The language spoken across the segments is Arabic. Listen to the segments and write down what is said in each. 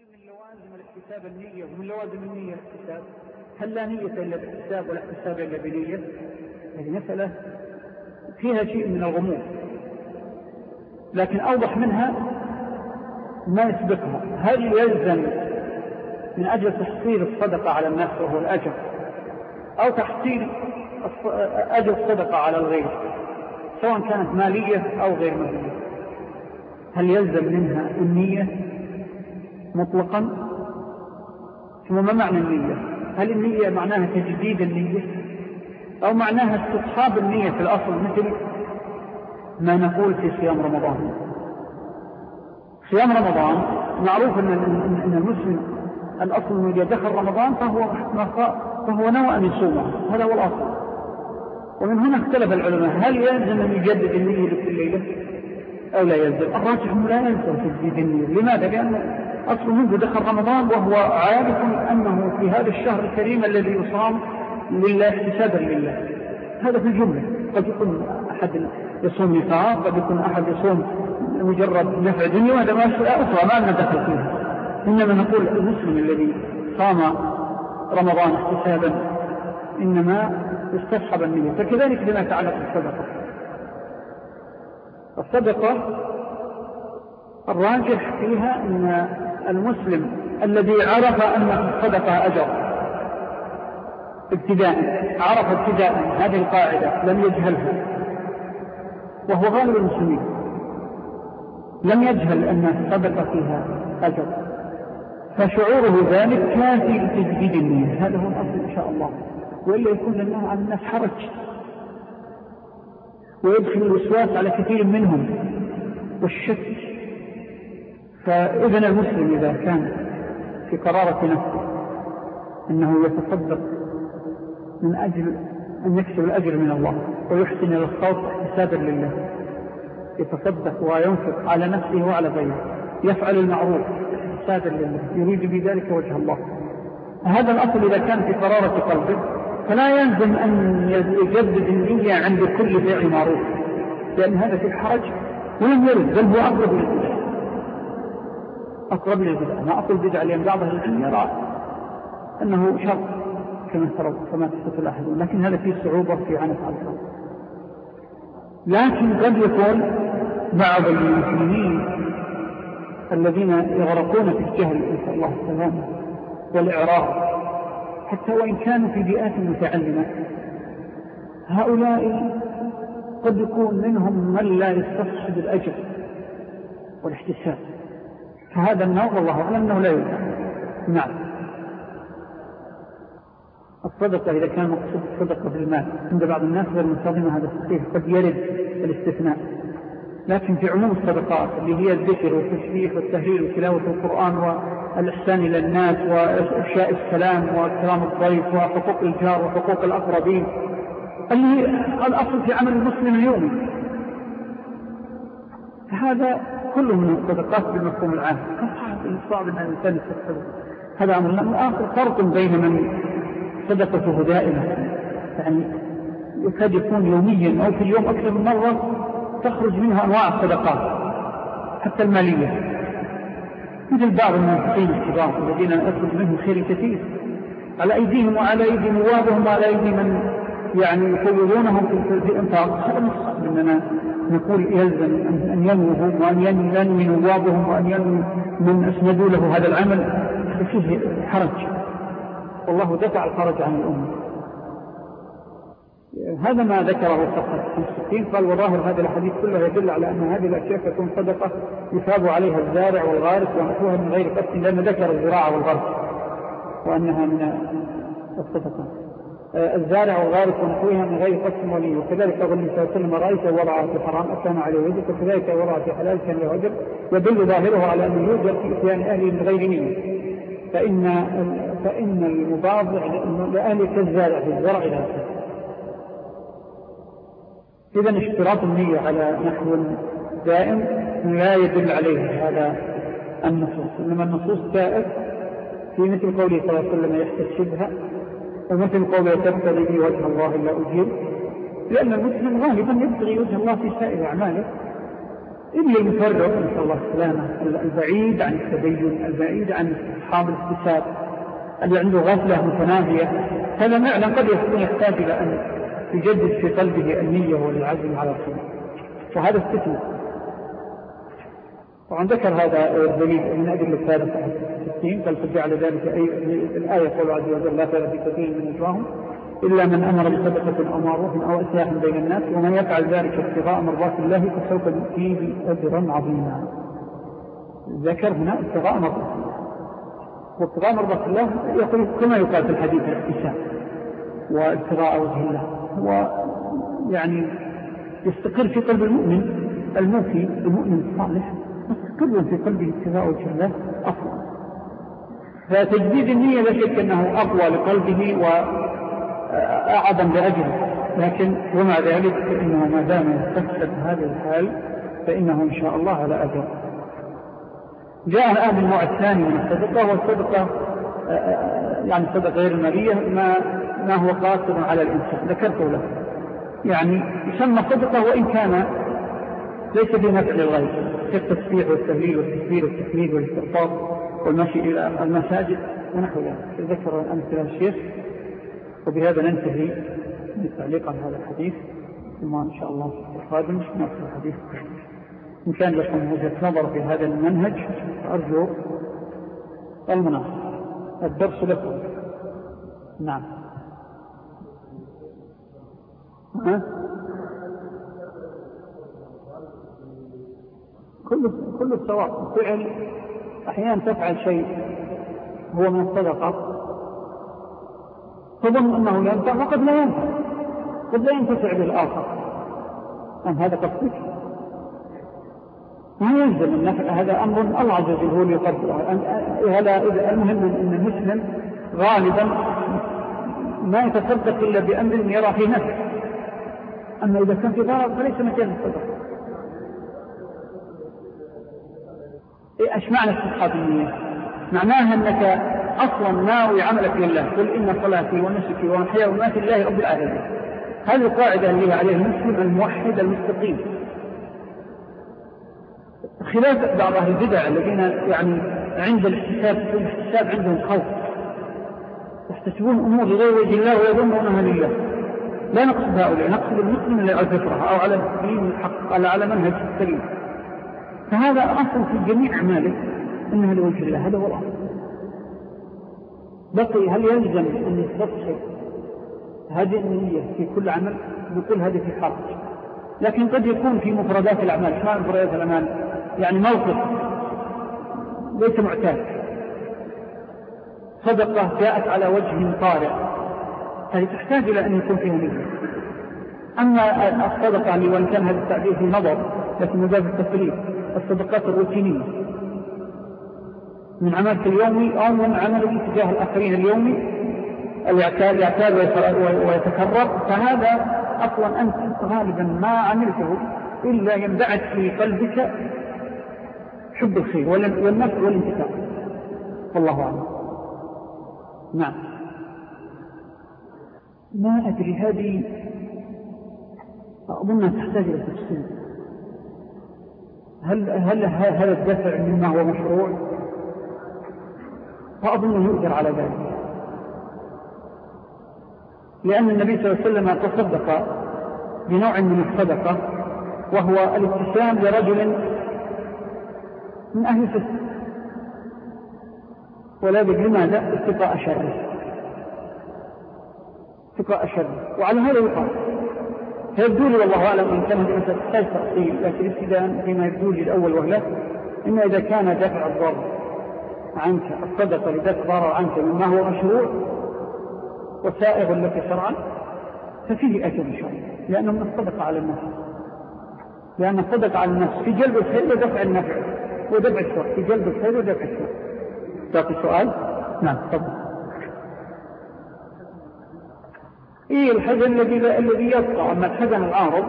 هل من لوازم الاحتساب النية ومن لوازم النية الاحتساب؟ هل لا نية إلا الاحتساب ولا احتساب إلا بنية؟ هذه مسألة فيها شيء من الغموض. لكن أوضح منها ما يسبقها. هل يلزم من أجل تحصيل الصدقة على الناس وهو الأجر أو تحصيل أجر الصدقة على الغير؟ سواء كانت مالية أو غير مالية. هل يلزم منها النية؟ مطلقا؟ ثم ما معنى النية؟ هل النية معناها تجديد النية؟ أو معناها استصحاب النية في الأصل مثل ما نقول في صيام رمضان؟ صيام رمضان معروف أن المسلم الأصل أنه إذا دخل رمضان فهو, فهو نوى أن يصومه هذا هو الأصل. ومن هنا اختلف العلماء. هل يلزم أن يجدد النية لكل ليلة أو لا يلزم؟ الراجح لا يلزم تجديد النية. لماذا؟ لأن أصل منذ دخل رمضان وهو عارف أنه في هذا الشهر الكريم الذي يصام لله احتسابا لله. هذا في الجملة. قد يكون أحد يصوم نفاق قد يكون أحد يصوم مجرد نفع دنيا وهذا ما أخرى ما لنا دخل فيها. إنما نقول المسلم الذي صام رمضان احتسابا إنما استصحب النية فكذلك بما يتعلق بالصدقة. الصدقة الراجح فيها أن المسلم الذي عرف أن الصدقة أجر. ابتداء عرف ابتداء هذه القاعدة لم يجهلها وهو غالب المسلمين. لم يجهل أن الصدقة فيها أجر. فشعوره ذلك كافي لتجديد النية. هذا هو الأصل إن شاء الله. وإلا يكون لله على الناس حرج. ويدخل الوسواس على كثير منهم. والشك فإذا المسلم إذا كان في قرارة نفسه أنه يتصدق من أجل أن يكسب الأجر من الله ويحسن الصوت حسابا لله يتصدق وينفق على نفسه وعلى غيره يفعل المعروف حسابا لله يريد بذلك وجه الله. هذا الأصل إذا كان في قرارة قلبه فلا يلزم أن يجدد النية عند كل فعل معروف لأن هذا في الحرج ولم يرد بل هو أقرب للبدع أقرب للبدع ما أقول بدع لأن بعض العلم يرى أنه شر كما ترى كما تستطيع الأحدون لكن هذا فيه صعوبة في عنف الخلق لكن قد يكون بعض المسلمين الذين يغرقون في الجهل نسأل الله السلامة والإعراض حتى وإن كانوا في بيئات متعلمة هؤلاء قد يكون منهم من لا يستصحب الأجر والاحتساب. فهذا النوع والله أعلم أنه لا يوجد. نعم. الصدقة إذا كان مقصود الصدقة بالمال عند بعض الناس غير منتظمة هذا الصحيح قد يرد الاستثناء. لكن في عموم الصدقات اللي هي الذكر والتشريح والتهليل وتلاوة القرآن والإحسان إلى الناس وإفشاء السلام وإكرام الضيف وحقوق الجار وحقوق الأقربين اللي الأصل في عمل المسلم اليومي فهذا كله من الصدقات بالمفهوم العام صعب أن الإنسان هذا أمر آخر فرق بين من صدقته دائمة يعني يكاد يكون يوميا أو في اليوم أكثر من مرة تخرج منها أنواع الصدقات حتى المالية. مثل بعض المنفقين الكبار الذين يخرج منهم خير كثير. على أيديهم وعلى أيدي نوابهم وعلى أيدي من يعني يفوضونهم في الإنفاق. هذا مصحب أننا نقول يلزم أن ينوهم وأن ينوي نوابهم وأن ينوي من أسندوا له هذا العمل. فيه حرج. والله دفع الحرج عن الأمة. هذا ما ذكره صفحة 65 قال وظاهر هذا الحديث كله يدل على أن هذه الأشياء تكون صدقة يثاب عليها الزارع والغارس ونحوها من غير قسم لأن ذكر الزراعة والغرس وأنها من الصدقة. آه، الزارع والغارس ونحوها من غير قسم ولي. وكذلك الله عليه وسلم رأيته وضع في حرام أكان عليه وجد وكذلك وضع في حلال كان له وجد يدل ظاهره على أنه يوجد في إتيان أهله من غير نية. فإن, فإن المباضع لأهل كالزارع في الزرع لا إذن اشتراط النية على نحو دائم لا يدل عليه هذا النصوص. إنما النصوص جاءت في مثل قوله صلى الله عليه وسلم يحتسبها ومثل قوله تبتغي في وجه الله إلا أجير لأن المسلم غالبا يبتغي وجه الله في سائر أعماله. إلا المفرق نسأل الله السلامة البعيد عن التدين البعيد عن أصحاب الاكتساب اللي عنده غفلة متناهية. هذا معنى قد يكون يحتاج إلى أن يجدد في قلبه النية والعزم على الصلاة وهذا استثنى طبعا ذكر هذا الدليل من أدلة الثالثة الستين قال فجعل ذلك أي الآية قول عز وجل لا في كثير من أجواهم إلا من أمر بصدقة أو معروف أو إصلاح بين الناس ومن يفعل ذلك ابتغاء مرضات الله فسوف نؤتيه أجرا عظيما. ذكر هنا ابتغاء مرضات الله. وابتغاء مرضات الله يقول كما يقال في الحديث الاحتساب وابتغاء وجه الله ويعني يستقر في قلب المؤمن الموفي المؤمن الصالح. مستقر في قلبه وجه الله أفضل. فتجديد النية لا شك أنه أقوى لقلبه وأعظم لأجله. لكن ومع ذلك فإنه ما دام يستكسب هذه الحال فإنه إن شاء الله على أجر جاء الآن النوع الثاني من الصدقة والصدقة يعني الصدقة غير المالية ما, ما هو قاصر على الإنسان. ذكرته له. يعني يسمى صدقة وإن كان ليس بنفع للغير كالتسبيح والتهليل والتكبير والتحميد والاستغفار والمشي إلى المساجد ونحو ذلك. ذكر أمثلة الشيخ وبهذا ننتهي بالتعليق على هذا الحديث. ثم إن شاء الله القادم نأخذ الحديث. إن كان لكم وجهة نظر في هذا المنهج أرجو المناصر الدرس لكم. نعم. ها؟ كل كل السواء فعل أحيانا تفعل شيء هو من الصدقة تظن أنه ينفع وقد لا ينفع قد لا ينتفع بالآخر. أم هذا قصدك ما يلزم النفع هذا أمر. الله عز وجل هو يقدره. المهم أن المسلم غالبا ما يتصدق إلا بأمر يرى فيه نفع. أما إذا كان في ضرر فليس مجال الصدق إيش معنى استصحاب النية؟ معناها أنك أصلا ناوي عملك لله. قل إن صلاتي ونسكي ومحيا وماتي لله رب العالمين. هذه القاعدة اللي عليها المسلم الموحد المستقيم. خلاف بعض أهل البدع الذين يعني عند الاحتساب الاحتساب عندهم خوف. يحتسبون أمور لغير وجه الله ويظنونها لله. لا نقصد هؤلاء نقصد المسلم اللي على الفطرة أو على الدين الحق على منهج السليم. فهذا أصل في جميع أعماله أنها لوجه الله هذا هو الأصل. بقي هل يلزم أن يستصحب هذه النية في كل عمل؟ يقول هذه في حرج لكن قد يكون في مفردات الأعمال ما مفردات الأعمال؟ يعني موقف ليس معتاد. صدقة جاءت على وجه طارئ. هذه تحتاج إلى أن يكون فيها نية. أما الصدقة اللي وإن كان هذا التعبير في نظر لكن مجاز التفريق. الصدقات الروتينية. من عملك اليومي أو من عملك تجاه الآخرين اليومي يعتاد ويتكرر فهذا أصلا أنت غالبا ما عملته إلا ينبعث في قلبك حب الخير والنفع والانتفاع والله أعلم. نعم. ما أدري هذه أظنها تحتاج إلى تفصيل. هل, هل هذا الدفع مما هو مشروع؟ فأظن يؤجر على ذلك. لأن النبي صلى الله عليه وسلم تصدق بنوع من الصدقة وهو الابتسام لرجل من أهل الفسق ولا بد لماذا اتقاء شره اتقاء شره وعلى هذا يقال. فيبدو لي والله أعلم إن كان مسألة تحتاج تأصيل لكن ابتداء فيما يبدو لي الأول وهلة إما إذا كان دفع الضرر عنك الصدقة لدفع ضرر عنك مما هو مشروع وسائغ لك شرعا ففيه شاء الله لأنه من الصدقة على النفس. لأن الصدقة على النفس في جلب الخير ودفع النفع ودفع الشر في جلب الخير ودفع الشر. تعطي سؤال؟ نعم تفضل. إيه الحزن الذي الذي يبقى. أما الحزن العارض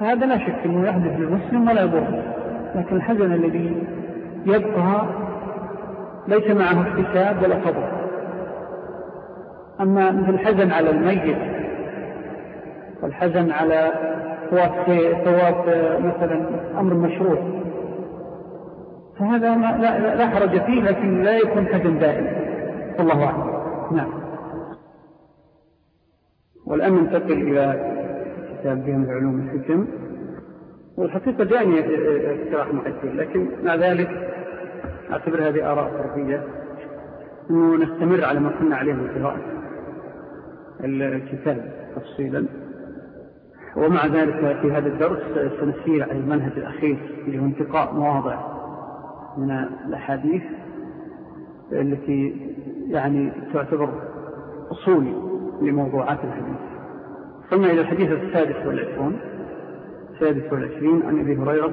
فهذا لا شك أنه يحدث للمسلم ولا يضر. لكن الحزن الذي يبقى ليس معه احتساب ولا فضل أما مثل الحزن على الميت والحزن على فوات مثلا أمر مشروع فهذا لا, لا حرج فيه لكن لا يكون حزن دائم. الله أعلم. نعم. والآن ننتقل إلى كتاب بهم العلوم الحكم والحقيقة جاني اقتراح محدثين لكن مع ذلك أعتبر هذه آراء فردية أنه نستمر على ما كنا عليه من قراءة الكتاب تفصيلا. ومع ذلك في هذا الدرس سنسير على المنهج الأخير اللي هو انتقاء مواضع من الأحاديث التي يعني تعتبر أصول لموضوعات الحديث. ثم إلى الحديث السادس والعشرون. السادس والعشرين عن أبي هريرة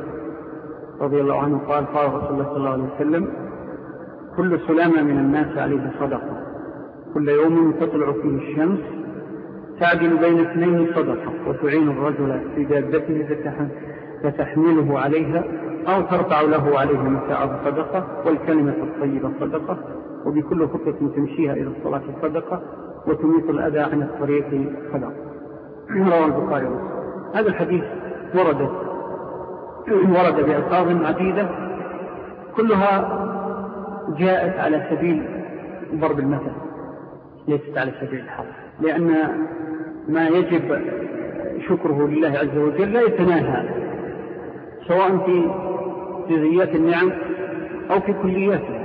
رضي الله عنه قال قال رسول الله صلى الله عليه وسلم كل سلامة من الناس عليه صدقة. كل يوم تطلع فيه الشمس تعدل بين اثنين صدقة وتعين الرجل في دابته فتحمله عليها أو ترفع له عليه متاعه صدقة والكلمة الطيبة صدقة وبكل خطة تمشيها إلى الصلاة صدقة وتميط الأذى عن الطريق صدقة رواه البخاري هذا الحديث ورد ورد بألفاظ عديدة كلها جاءت على سبيل ضرب المثل ليست على سبيل الحظ لأن ما يجب شكره لله عز وجل لا يتناهى سواء في جزئيات النعم أو في كلياتها.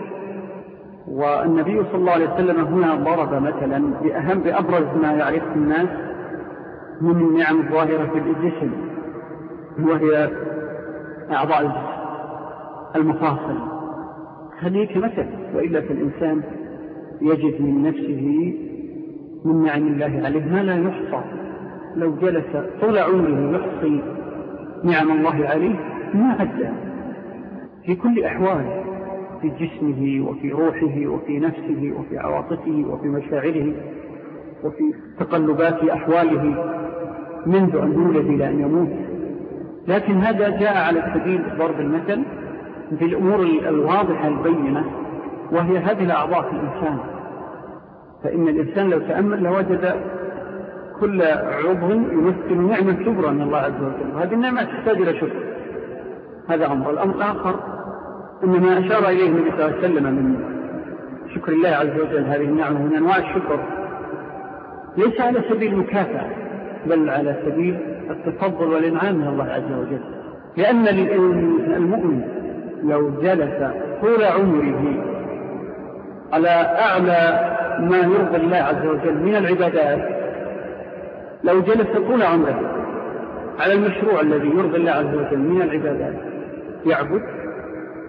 والنبي صلى الله عليه وسلم هنا ضرب مثلا بأهم بأبرز ما يعرفه الناس من النعم الظاهرة في الجسم وهي أعضاء الجسم المفاصل. هذه كمثل وإلا فالإنسان يجد من نفسه من نعم الله عليه ما لا يحصى. لو جلس طول عمره يحصي نعم الله عليه ما عدى في كل أحواله في جسمه وفي روحه وفي نفسه وفي عواطفه وفي مشاعره وفي تقلبات أحواله منذ أن يولد إلى أن يموت. لكن هذا جاء على سبيل ضرب المثل في الأمور الواضحة البينة وهي هذه الأعضاء في الإنسان. فإن الإنسان لو تأمل لوجد كل عضو يمثل نعمة كبرى من الله عز وجل. وهذه النعمة تحتاج إلى شكر. هذا أمر. الأمر الآخر أن ما أشار إليه النبي صلى الله عليه وسلم من شكر الله عز وجل هذه النعمة من أنواع الشكر. ليس على سبيل المكافأة بل على سبيل التفضل والإنعام من الله عز وجل. لأن المؤمن لو جلس طول عمره على أعلى ما يرضى الله عز وجل من العبادات لو جلس طول عمره على المشروع الذي يرضي الله عز وجل من العبادات يعبد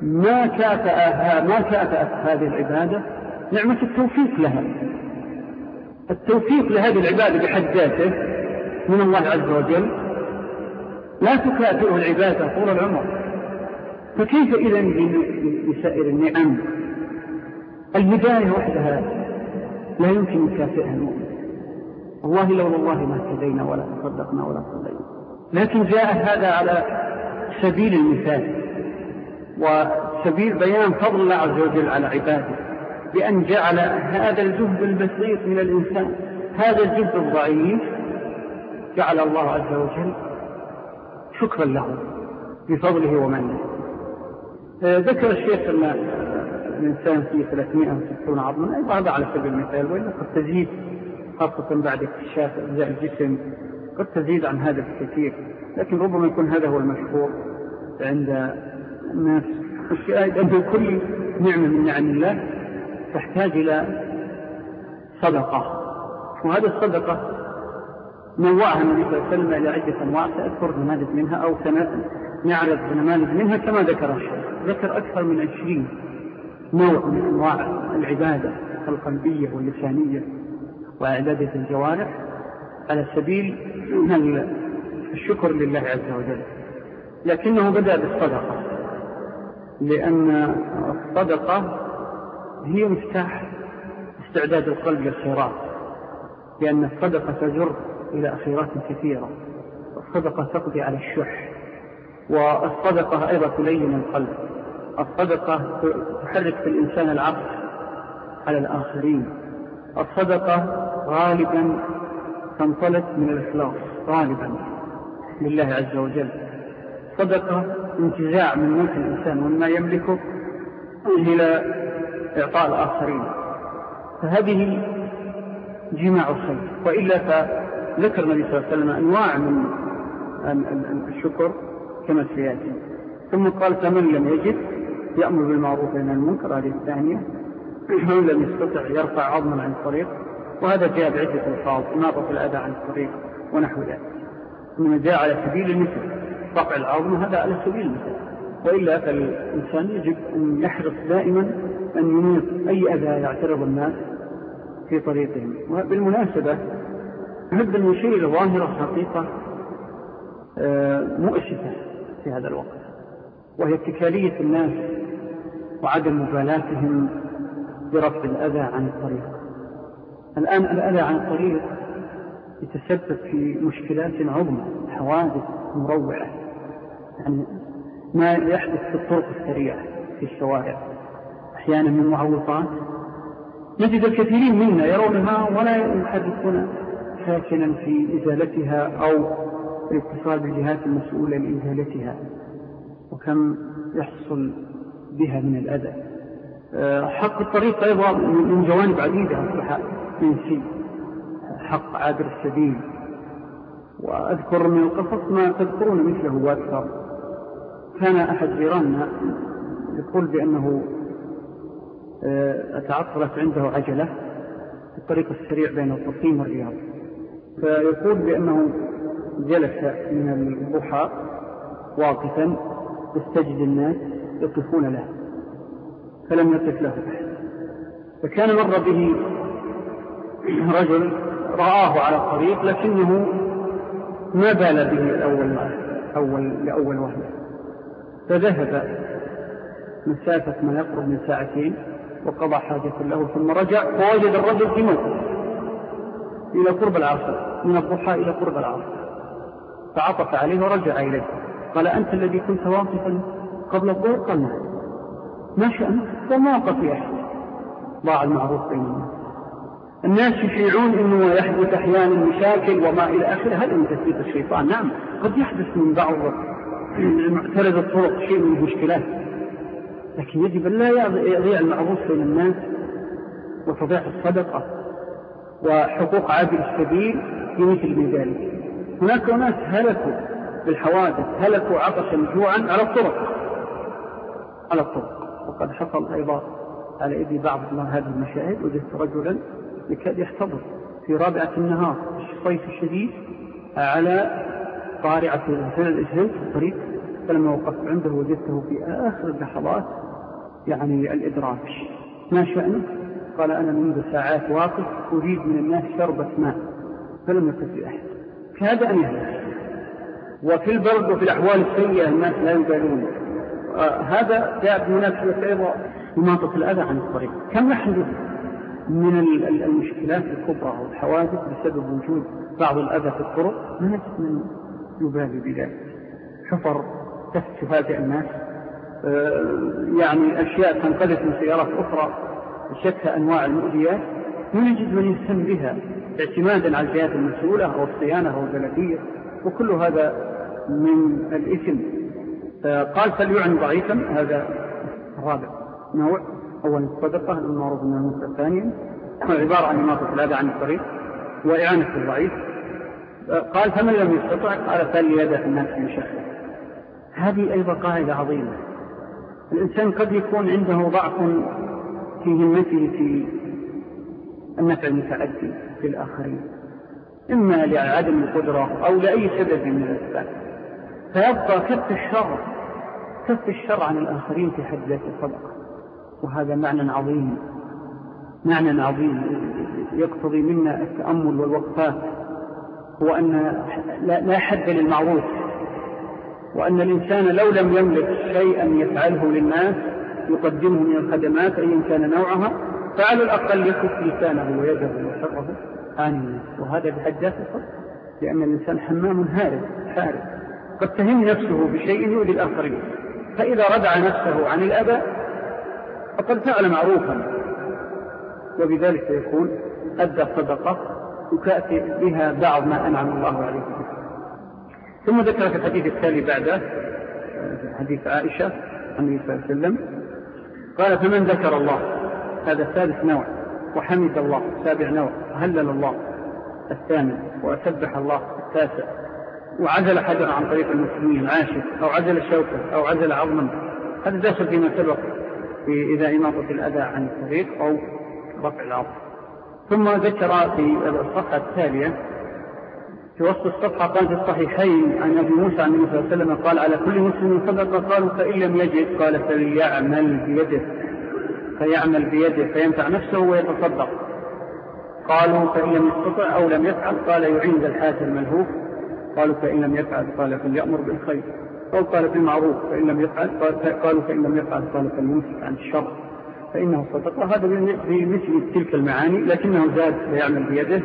ما كافأها ما كافأت هذه العبادة نعمة التوفيق لها. التوفيق لهذه العبادة بحد ذاته من الله عز وجل لا تكافئه العبادة طول العمر. فكيف إذا بسائر النعم؟ الهداية وحدها لا يمكن يكافئها المؤمن. والله لولا الله ما اهتدينا ولا تصدقنا ولا صلينا. لكن جاء هذا على سبيل المثال. وسبيل بيان فضل الله عز وجل على عباده بأن جعل هذا الجهد البسيط من الإنسان هذا الجهد الضعيف جعل الله عز وجل شكرا له بفضله ومنه. آه، ذكر الشيخ أن الإنسان فيه 360 عظما أيضا هذا على سبيل المثال وإلا قد تزيد خاصة بعد اكتشاف أجزاء الجسم قد تزيد عن هذا الكثير لكن ربما يكون هذا هو المشهور عند الناس. الشاهد أن كل نعمة من نعم الله تحتاج إلى صدقة. وهذه الصدقة نوعها النبي صلى الله عليه وسلم إلى عدة أنواع. سأذكر نماذج منها أو نعرض نماذج منها كما ذكر ذكر أكثر من عشرين نوع من أنواع العبادة القلبية واللسانية وعبادة الجوارح على سبيل الشكر لله عز وجل. لكنه بدأ بالصدقة. لأن الصدقة هي مفتاح استعداد القلب للخيرات لأن الصدقة تجر إلى أخيرات كثيرة الصدقة تقضي على الشح والصدقة أيضا تلين القلب الصدقة تحرك في الإنسان العقل على الآخرين الصدقة غالبا تنطلق من الإخلاص طالبا لله عز وجل. صدقة انتزاع من ملك الإنسان وما يملكه إلى إعطاء الآخرين. فهذه جماع الخير. وإلا فذكر النبي صلى الله عليه وسلم أنواع من الشكر كما سيأتي. ثم قال فمن لم يجد يأمر بالمعروف عن المنكر. هذه الثانية. من لم يستطع يرفع عظما عن الطريق. وهذا جاء بعدة الفاظ إماطة الأذى عن الطريق. ونحو ذلك. إنما جاء على سبيل المثل. رفع العظم هذا على سبيل المثل وإلا فالإنسان يجب أن يحرص دائما أن يميط أي أذى يعترض الناس في طريقهم. وبالمناسبة نحب أن نشير إلى ظاهرة حقيقة آه، مؤسفة في هذا الوقت وهي اتكالية الناس وعدم مبالاتهم برفع الأذى عن الطريق. الآن الأذى عن الطريق يتسبب في مشكلات عظمى حوادث مروعة. يعني ما يحدث في الطرق السريعة في الشوارع. أحيانا من معوقات نجد الكثيرين منا يرونها ولا يحدثون ساكنا في إزالتها أو الاتصال بالجهات المسؤولة لإزالتها. وكم يحصل بها من الأذى. آه، حق الطريق أيضا من جوانب عديدة أصبح منسي حق عابر السبيل. وأذكر من القصص ما تذكرون مثله وأكثر. كان أحد جيراننا يقول بأنه آه، تعطلت عنده عجلة في الطريق السريع بين التصميم والرياض. فيقول بأنه جلس من الضحى واقفا يستجد الناس يقفون له فلم يقف له فكان مر به رجل رآه على الطريق لكنه ما بال به الأول أول لأول وهلة فذهب مسافة ما يقرب من ساعتين وقضى حاجة له ثم رجع فوجد الرجل في موقف إلى قرب العصر من الضحى إلى قرب العصر فعطف عليه ورجع إليه. قال أنت الذي كنت واقفا قبل الظهر؟ قال نعم. ما شأنك؟ فما وقف أحد ضاع المعروف بين الناس الناس يشيعون أنه يحدث أحيانا مشاكل وما إلى آخره. هذا من تثبيت الشيطان؟ نعم قد يحدث من بعض معترض الطرق شيء من المشكلات لكن يجب أن لا يضيع المعروف بين الناس وتضيع الصدقة وحقوق عابر السبيل في مثل ذلك. هناك ناس هلكوا بالحوادث هلكوا عطشا جوعا على الطرق. على الطرق. وقد حصل أيضا على إذي بعض هذه المشاهد وجدت رجلا يكاد يحتضر في رابعة النهار الصيف الشديد على قارعة الإنسان الإسهل في الطريق فلما وقفت عنده وجدته في آخر اللحظات يعني الإدراك. ما شأنه؟ قال أنا منذ ساعات واقف أريد من الناس شربة ماء. فلم يقف لأحد كاد أن يهلك؟ وفي البرد وفي الأحوال السيئة الناس لا يبالون آه هذا جاء بمناسبة أيضا إماطة الأذى عن الطريق. كم يحدث من المشكلات الكبرى والحوادث بسبب وجود بعض الأذى في الطرق؟ ما من يبالي بذلك. حفر تفادع الناس. آه، يعني أشياء تنقذت من سيارات أخرى شتى أنواع المؤذيات. نجد من يهتم بها اعتمادا على الجهات المسؤولة أو الصيانة أو البلدية وكل هذا من الإثم. قال فليعن ضعيفا هذا الرابع نوع. أول الصدقة المعروف من المنكر الثاني عبارة عن إماطة الأذى عن الطريق. وإعانة الضعيف. قال فمن لم يستطع؟ قال فليدع الناس مشخص هذه أيضا قاعدة عظيمة. الإنسان قد يكون عنده ضعف في همته في النفع المتعدي في الآخرين إما لعدم القدرة أو لأي سبب من الأسباب. فيبقى كف الشر كف الشر عن الآخرين في حد ذات الصدقة. وهذا معنى عظيم معنى عظيم يقتضي منا التأمل والوقفات هو أن لا حد للمعروف وأن الإنسان لو لم يملك شيئا يفعله للناس يقدمه من الخدمات أيا كان نوعها فعلى الأقل يكف لسانه ويده وشره الناس وهذا بحد ذاته لأن الإنسان حمام هارب حارب. قد تهم نفسه بشيء يؤذي الآخرين. فإذا ردع نفسه عن الأذى فقد فعل معروفا. وبذلك يكون أدى الصدقة يكافئ بها بعض ما أنعم الله عليه. ثم ذكر في الحديث التالي بعده حديث عائشة النبي صلى الله عليه وسلم. قال فمن ذكر الله؟ هذا الثالث نوع. وحمد الله. سابع نوع. هلل الله. الثامن. وسبح الله. التاسع. وعزل حجر عن طريق المسلمين. عاشر. أو عزل شوكة أو عزل عظما. هذا داخل فيما سبق في إذا إماطة الأذى عن الطريق أو رفع العظم. ثم ذكر في الصفحة التالية في وسط الصفحة قال في الصحيحين عن أبي موسى عن النبي صلى الله عليه وسلم قال على كل مسلم صدقة قالوا فإن لم يجد قال فليعمل بيده فيعمل بيده فينفع نفسه ويتصدق. قالوا فإن لم يستطع أو لم يفعل قال يعين ذا الحاج الملهوف. قالوا فإن لم يفعل قال فليأمر بالخير. أو قال بالمعروف. فإن لم يفعل قالوا فإن لم يفعل قال فليمسك عن الشر. فإنه صدق. هذا بمثل تلك المعاني لكنه زاد فيعمل بيده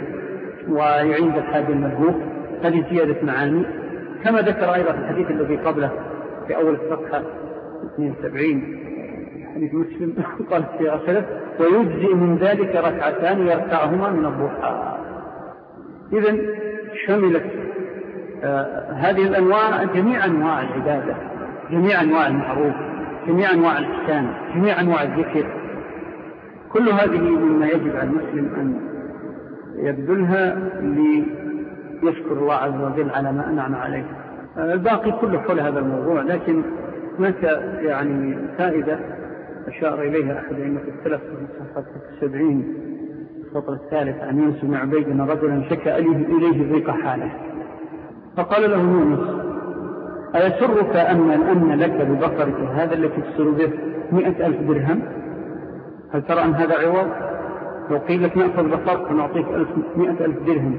ويعين ذا الحاج الملهوف هذه زيادة معاني. كما ذكر أيضا في الحديث الذي قبله في أول الصفحة 72 حديث مسلم قال في آخره ويجزئ من ذلك ركعتان يركعهما من الضحى. إذا شملت آه هذه الأنواع جميع أنواع العبادة جميع أنواع المعروف. جميع أنواع الإحسان جميع أنواع الذكر. كل هذه مما يجب على المسلم أن يبذلها ليشكر الله عز وجل على ما أنعم عليه. الباقي كله حول هذا الموضوع لكن هناك يعني فائدة أشار إليها أحد أئمة السلف في صفحة السبعين السطر الثالث عن يونس بن عبيد أن رجلا شكى إليه ضيق حاله. فقال له يونس أيسرك أن الأمن لك ببقرك هذا التي تسر به مئة ألف درهم؟ هل ترى أن هذا عوض؟ لو قيل لك نأخذ بقرك ونعطيك مئة ألف درهم.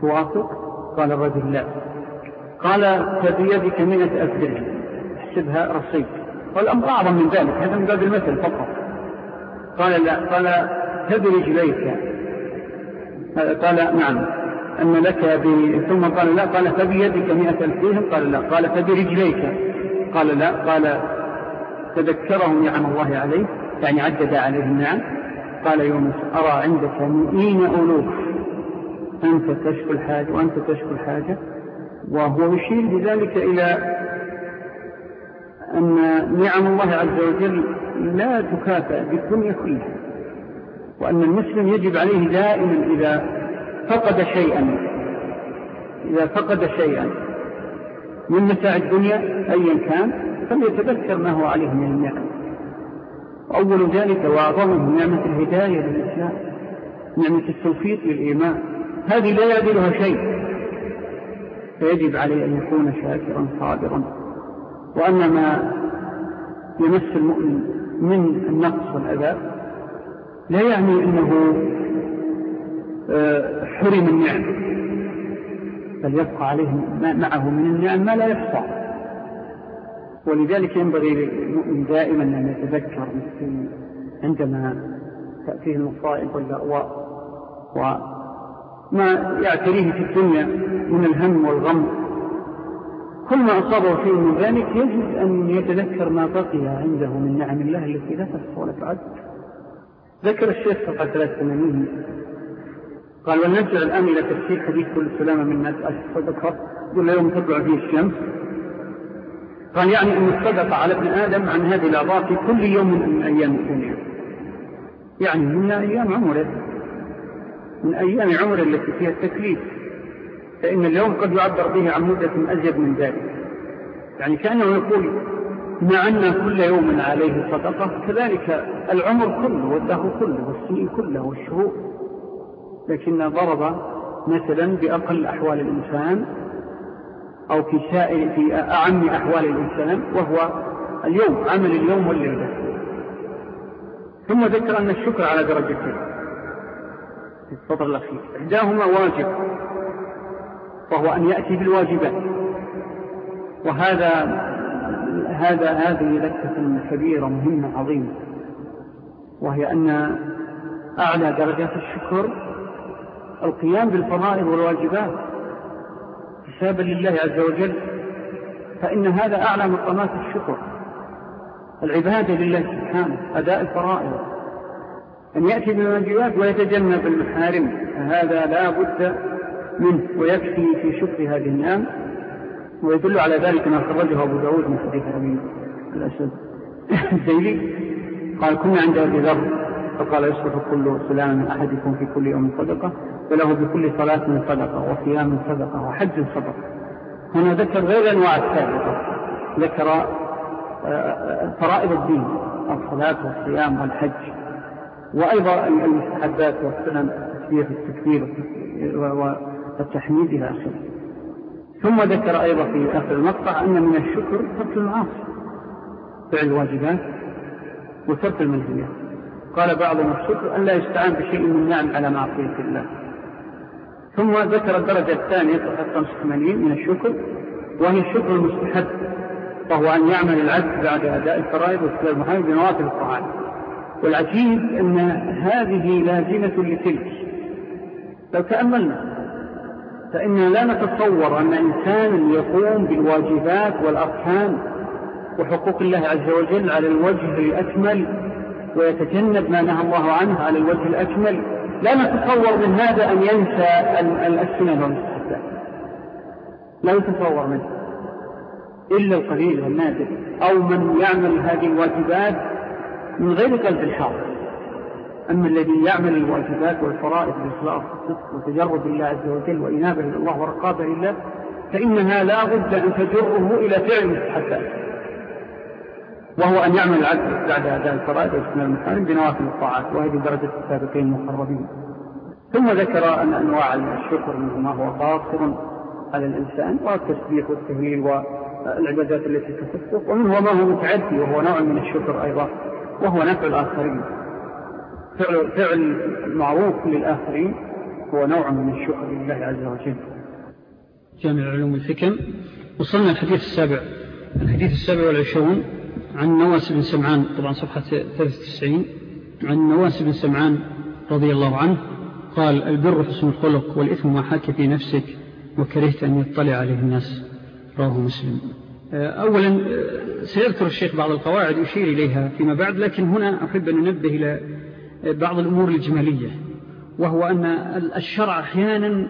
توافق قال الرجل لا. قال فبيدك مئة ألف درهم. احسبها رصيد. والأمر أعظم من ذلك هذا من باب المثل فقط. قال لا. قال فبرجليك قال نعم. أن لك ب... ثم قال لا قال فبيدك مئة ألف درهم؟ قال لا. قال فبرجليك. قال لا. قال تذكره نعم الله عليه يعني عدد عليه النعم قال يونس أرى عندك مئين ألوف؟ أنت تشكو الحاجة وأنت تشكو الحاجة. وهو يشير بذلك إلى أن نعم الله عز وجل لا تكافأ بالدنيا كلها وأن المسلم يجب عليه دائما إذا فقد شيئا. إذا فقد شيئا من متاع الدنيا أيا كان فليتذكر ما هو عليه من النعم. أول ذلك وأعظمه نعمة الهداية للإسلام نعمة التوفيق للإيمان. هذه لا يعدلها شيء. فيجب عليه أن يكون شاكرا صابرا. وأن ما يمس المؤمن من النقص والأذى لا يعني أنه حرم النعم. بل يبقى عليه معه من النعم ما لا يحصى. ولذلك ينبغي للمؤمن دائما أن يتذكر عندما تأتيه المصائب واللأواء وما يعتريه في الدنيا من الهم والغم. كل ما أصابه فيه من ذلك يجب أن يتذكر ما بقي عنده من نعم الله التي لا تحصى ولا تعد. ذكر الشيخ صفحة 83 قال ونرجع الآن إلى تفسير حديث كل سلامة من الناس. ألف صدقة كل يوم تطلع فيه الشمس. قال يعني أن الصدقة على ابن آدم عن هذه الأعضاء في كل يوم من أيام الدنيا. يعني من أيام عمره من أيام عمره التي فيها التكليف. فإن اليوم قد يعبر به عن مدة أزيد من ذلك. يعني كأنه يقول ما أن كل يوم عليه صدقة. كذلك العمر كله والدهر كله والسنين كله والشهور. لكن ضرب مثلا بأقل أحوال الإنسان أو في سائر في أعم أحوال الإنسان وهو اليوم عمل اليوم والليلة. ثم ذكر أن الشكر على درجتين في السطر الأخير إحداهما واجب وهو أن يأتي بالواجبات. وهذا هذا هذه لكة كبيرة مهمة عظيمة. وهي أن أعلى درجات الشكر القيام بالفرائض والواجبات حسابا لله عز وجل فإن هذا أعلى مقامات الشكر. العبادة لله سبحانه أداء الفرائض. أن يأتي بالواجبات ويتجنب المحارم هذا لا بد منه ويكفي في شكر هذه النعم. ويدل على ذلك ما خرجه أبو داود من حديث أبي الأسد الديلي قال كنا عند أبي ذر فقال يصرف كل سلام من أحدكم في كل يوم صدقة وله بكل صلاة من صدقة وصيام صدقة وحج صدقة. هنا ذكر غير الأنواع السابقة. ذكر آه، آه، فرائض الدين الصلاة والصيام والحج. وأيضا المستحبات والسنن التسبيح والتكبير والتحميد إلى آخره. ثم ذكر أيضا في آخر المقطع أن من الشكر ترك المعاصي فعل الواجبات وترك المنهيات. قال بعضهم الشكر أن لا يستعان بشيء من نعم على معصية الله. ثم ذكر الدرجة الثانية 85 من الشكر وهي الشكر المستحب وهو أن يعمل العبد بعد أداء الفرائض والسلام المحامد بنوافل الطاعات. والعجيب أن هذه لازمة لتلك. لو تأملنا فإننا لا نتصور أن إنسان يقوم بالواجبات والأركان وحقوق الله عز وجل على الوجه الأكمل ويتجنب ما نهى الله عنه على الوجه الأكمل. لا نتصور من هذا أن ينسى السنن والمستحبات لا يتصور منه. إلا القليل والنادر. أو من يعمل هذه الواجبات من غير قلب الحاضر. أما الذي يعمل الواجبات والفرائض بإخلاص الصدق وتجرد الله عز وجل وإنابة إلى الله ورقابة لله فإنها لا بد أن تجره إلى فعل المستحبات وهو أن يعمل العبد بعد أداء الفرائض وسنة المحارم بنوافل الطاعات وهذه درجة السابقين المقربين. ثم ذكر أن أنواع الشكر منه ما هو قاصر على الإنسان والتسبيح والتهليل والعبادات التي تخصه ومنه ما هو متعدي وهو نوع من الشكر أيضا وهو نفع الآخرين. فعل, فعل معروف للآخرين هو نوع من الشكر لله عز وجل. جامع العلوم الحكم وصلنا الحديث السابع. الحديث السابع والعشرون. عن نواس بن سمعان طبعا صفحة 93 عن نواس بن سمعان رضي الله عنه قال البر حسن الخلق والإثم ما حاك في نفسك وكرهت أن يطلع عليه الناس. رواه مسلم. أولا سيذكر الشيخ بعض القواعد يشير إليها فيما بعد لكن هنا أحب أن ننبه إلى بعض الأمور الجمالية وهو أن الشرع أحيانا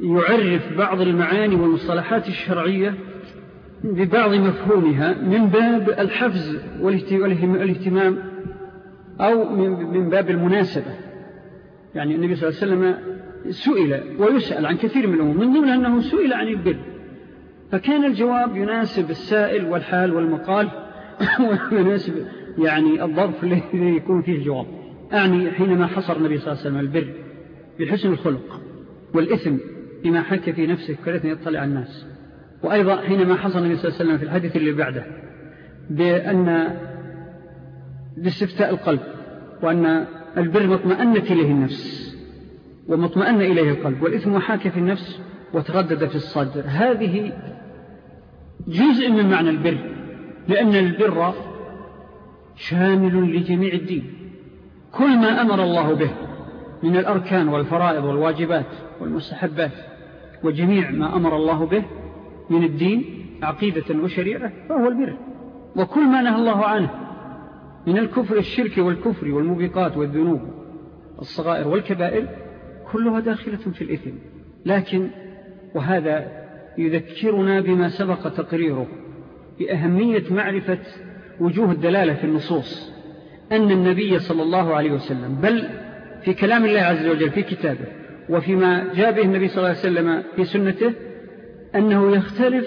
يعرف بعض المعاني والمصطلحات الشرعية ببعض مفهومها من باب الحفز والاهتمام أو من باب المناسبة. يعني النبي صلى الله عليه وسلم سئل ويسأل عن كثير من الأمور من ضمن أنه سئل عن البر فكان الجواب يناسب السائل والحال والمقال ويناسب يعني الظرف الذي يكون فيه الجواب. أعني حينما حصر النبي صلى الله عليه وسلم البر بحسن الخلق والإثم بما حك في نفسه كالذي يطلع الناس. وأيضا حينما حصل النبي صلى الله عليه وسلم في الحديث اللي بعده بأن باستفتاء القلب وأن البر مطمئنة إليه النفس ومطمئن إليه القلب والإثم حاك في النفس وتردد في الصدر. هذه جزء من معنى البر لأن البر شامل لجميع الدين. كل ما أمر الله به من الأركان والفرائض والواجبات والمستحبات وجميع ما أمر الله به من الدين عقيدة وشريعة فهو البر. وكل ما نهى الله عنه من الكفر الشرك والكفر والموبقات والذنوب الصغائر والكبائر كلها داخلة في الإثم. لكن وهذا يذكرنا بما سبق تقريره بأهمية معرفة وجوه الدلالة في النصوص أن النبي صلى الله عليه وسلم بل في كلام الله عز وجل في كتابه وفيما جاء به النبي صلى الله عليه وسلم في سنته أنه يختلف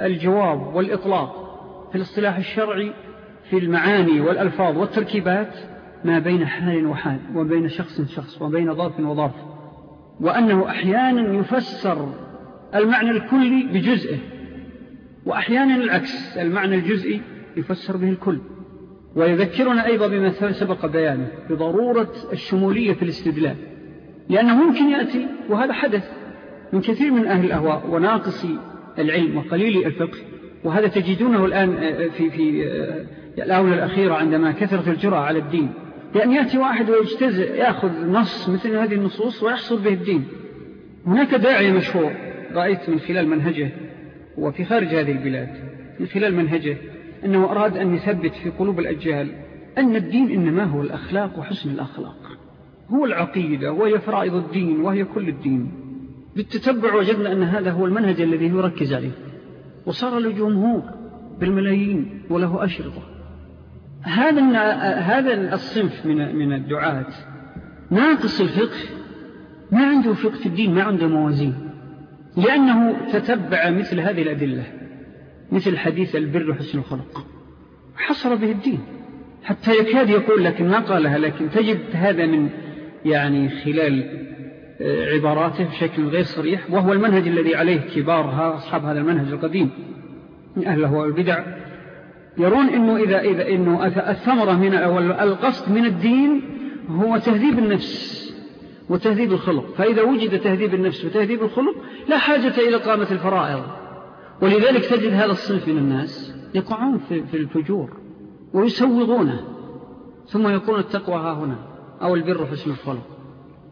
الجواب والإطلاق في الاصطلاح الشرعي في المعاني والألفاظ والتركيبات ما بين حال وحال وبين شخص شخص وبين ظرف وظرف وأنه أحيانا يفسر المعنى الكلي بجزئه وأحيانا العكس المعنى الجزئي يفسر به الكل ويذكرنا أيضا بما سبق بيانه بضرورة الشمولية في الاستدلال لأنه ممكن يأتي وهذا حدث من كثير من أهل الأهواء وناقصي العلم وقليل الفقه وهذا تجدونه الآن في, في الآونة الأخيرة عندما كثرت الجرأة على الدين. لأن يأتي واحد ويجتزئ يأخذ نص مثل هذه النصوص ويحصل به الدين. هناك داعي مشهور رأيت من خلال منهجه وفي خارج هذه البلاد من خلال منهجه أنه أراد أن يثبت في قلوب الأجيال أن الدين إنما هو الأخلاق وحسن الأخلاق. هو العقيدة وهي فرائض الدين وهي كل الدين. بالتتبع وجدنا أن هذا هو المنهج الذي يركز عليه. وصار له جمهور بالملايين وله أشرطة. هذا هذا الصنف من من الدعاة ناقص الفقه ما عنده فقه في الدين ما عنده موازين. لأنه تتبع مثل هذه الأدلة مثل حديث البر وحسن الخلق. حصر به الدين. حتى يكاد يقول لكن ما قالها لكن تجد هذا من يعني خلال عباراته بشكل غير صريح وهو المنهج الذي عليه كبار أصحاب هذا المنهج القديم. من أهله والبدع يرون إنه إذا, إذا إنه الثمرة من القصد من الدين هو تهذيب النفس وتهذيب الخلق. فإذا وجد تهذيب النفس وتهذيب الخلق لا حاجة إلى قامة الفرائض. ولذلك تجد هذا الصنف من الناس يقعون في الفجور ويسوغونه. ثم يكون التقوى ها هنا أو البر حسن الخلق.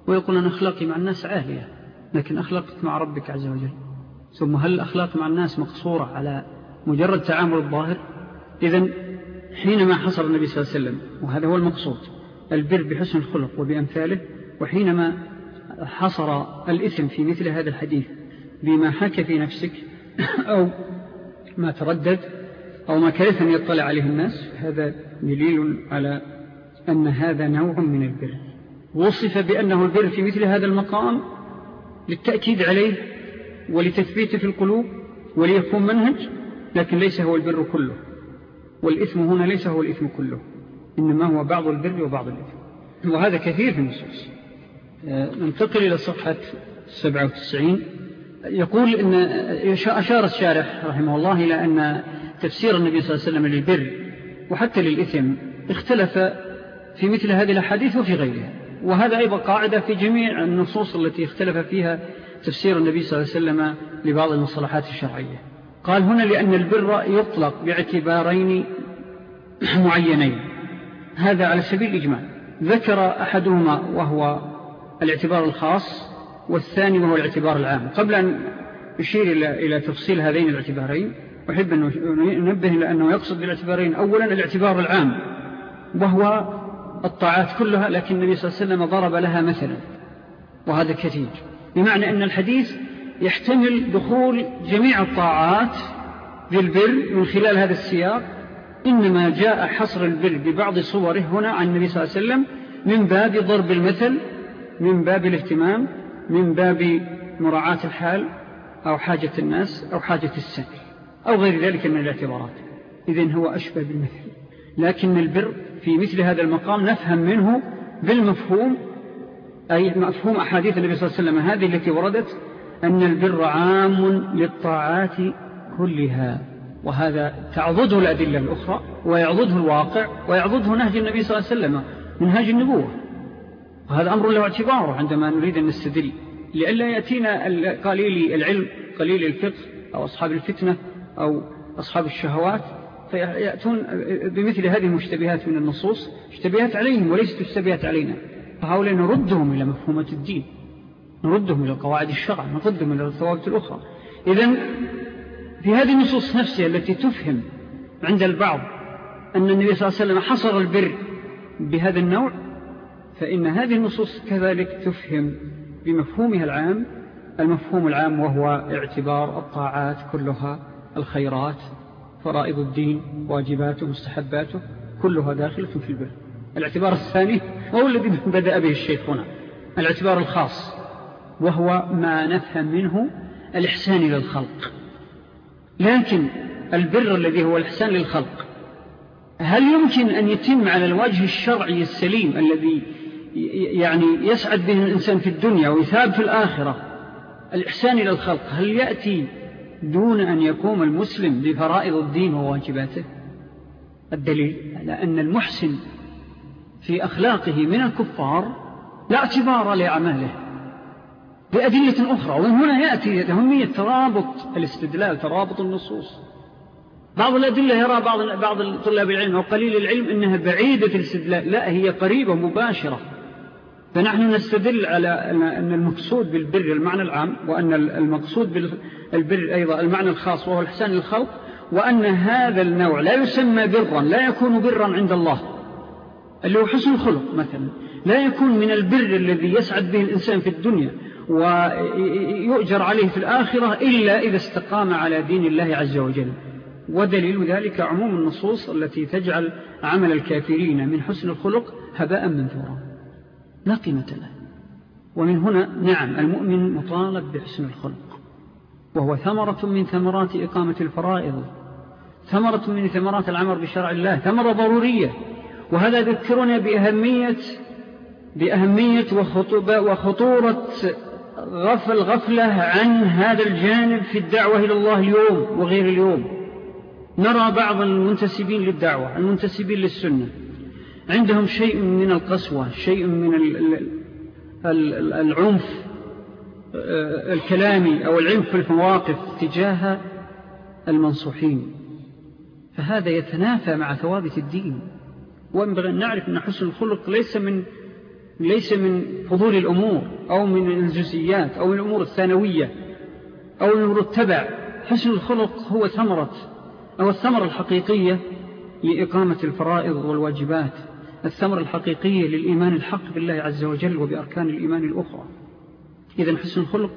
ويقول أن أخلاقي مع الناس عالية لكن أخلاقك مع ربك عز وجل. ثم هل الأخلاق مع الناس مقصورة على مجرد تعامل الظاهر؟ إذن حينما حصر النبي صلى الله عليه وسلم وهذا هو المقصود البر بحسن الخلق وبأمثاله وحينما حصر الإثم في مثل هذا الحديث بما حكى في نفسك أو ما تردد أو ما كرث أن يطلع عليه الناس هذا دليل على أن هذا نوع من البر. وصف بأنه البر في مثل هذا المقام للتأكيد عليه ولتثبيته في القلوب وليكون منهج لكن ليس هو البر كله. والإثم هنا ليس هو الإثم كله إنما هو بعض البر وبعض الإثم. وهذا كثير في النصوص. آه، ننتقل إلى صفحة 97 يقول إن أشار الشارح رحمه الله إلى أن تفسير النبي صلى الله عليه وسلم للبر وحتى للإثم اختلف في مثل هذه الحديث وفي غيرها. وهذا أيضا قاعدة في جميع النصوص التي اختلف فيها تفسير النبي صلى الله عليه وسلم لبعض المصطلحات الشرعية. قال هنا لأن البر يطلق باعتبارين معينين. هذا على سبيل الإجمال ذكر أحدهما وهو الاعتبار الخاص والثاني وهو الاعتبار العام. قبل أن يشير إلى تفصيل هذين الاعتبارين أحب أن ننبه لأنه يقصد بالاعتبارين. أولا الاعتبار العام وهو الطاعات كلها لكن النبي صلى الله عليه وسلم ضرب لها مثلا وهذا كثير. بمعنى أن الحديث يحتمل دخول جميع الطاعات بالبر من خلال هذا السياق. إنما جاء حصر البر ببعض صوره هنا عن النبي صلى الله عليه وسلم من باب ضرب المثل من باب الاهتمام من باب مراعاة الحال أو حاجة الناس أو حاجة السائل أو غير ذلك من الاعتبارات. إذن هو أشبه بالمثل لكن البر في مثل هذا المقام نفهم منه بالمفهوم أي مفهوم أحاديث النبي صلى الله عليه وسلم هذه التي وردت أن البر عام للطاعات كلها وهذا تعضده الأدلة الأخرى ويعضده الواقع ويعضده نهج النبي صلى الله عليه وسلم منهاج النبوة. وهذا أمر له اعتباره عندما نريد أن نستدل لألا يأتينا قليل العلم قليل الفقه أو أصحاب الفتنة أو أصحاب الشهوات فيأتون بمثل هذه المشتبهات من النصوص اشتبهات عليهم وليست اشتبهات علينا. فهؤلاء نردهم إلى مفهومة الدين نردهم إلى قواعد الشرع نردهم إلى الثوابت الأخرى. إذن في هذه النصوص نفسها التي تفهم عند البعض أن النبي صلى الله عليه وسلم حصر البر بهذا النوع فإن هذه النصوص كذلك تفهم بمفهومها العام المفهوم العام وهو اعتبار الطاعات كلها الخيرات فرائض الدين واجباته مستحباته كلها داخلة في البر. الاعتبار الثاني هو الذي بدأ به الشيخ هنا الاعتبار الخاص وهو ما نفهم منه الإحسان للخلق لكن البر الذي هو الإحسان للخلق هل يمكن أن يتم على الوجه الشرعي السليم الذي يعني يسعد به الإنسان في الدنيا ويثاب في الآخرة الإحسان إلى الخلق؟ هل يأتي دون أن يقوم المسلم بفرائض الدين وواجباته الدليل؟ على أن المحسن في أخلاقه من الكفار لا اعتبار لأعماله. بأدلة أخرى ومن هنا يأتي أهمية ترابط الاستدلال ترابط النصوص. بعض الأدلة يرى بعض بعض طلاب العلم أو قليل العلم أنها بعيدة الاستدلال لا هي قريبة مباشرة. فنحن نستدل على أن المقصود بالبر المعنى العام وأن المقصود بالبر أيضا المعنى الخاص وهو الحسان للخلق وأن هذا النوع لا يسمى برا لا يكون برا عند الله اللي هو حسن الخلق مثلا. لا يكون من البر الذي يسعد به الإنسان في الدنيا ويؤجر عليه في الآخرة إلا إذا استقام على دين الله عز وجل. ودليل ذلك عموم النصوص التي تجعل عمل الكافرين من حسن الخلق هباء منثورا. لا قيمة له. ومن هنا نعم المؤمن مطالب بحسن الخلق. وهو ثمرة من ثمرات إقامة الفرائض ثمرة من ثمرات العمر بشرع الله ثمرة ضرورية. وهذا ذكرنا بأهمية بأهمية وخطورة غفل غفلة عن هذا الجانب في الدعوة إلى الله اليوم وغير اليوم. نرى بعض المنتسبين للدعوة المنتسبين للسنة. عندهم شيء من القسوة شيء من العنف آه، الكلامي أو العنف في المواقف تجاه المنصوحين. فهذا يتنافى مع ثوابت الدين. وينبغي أن نعرف أن حسن الخلق ليس من ليس من فضول الأمور أو من الجزئيات أو من الأمور الثانوية أو من التبع. حسن الخلق هو ثمرة أو الثمرة الحقيقية لإقامة الفرائض والواجبات. الثمرة الحقيقية للإيمان الحق بالله عز وجل وبأركان الإيمان الأخرى. إذا حسن الخلق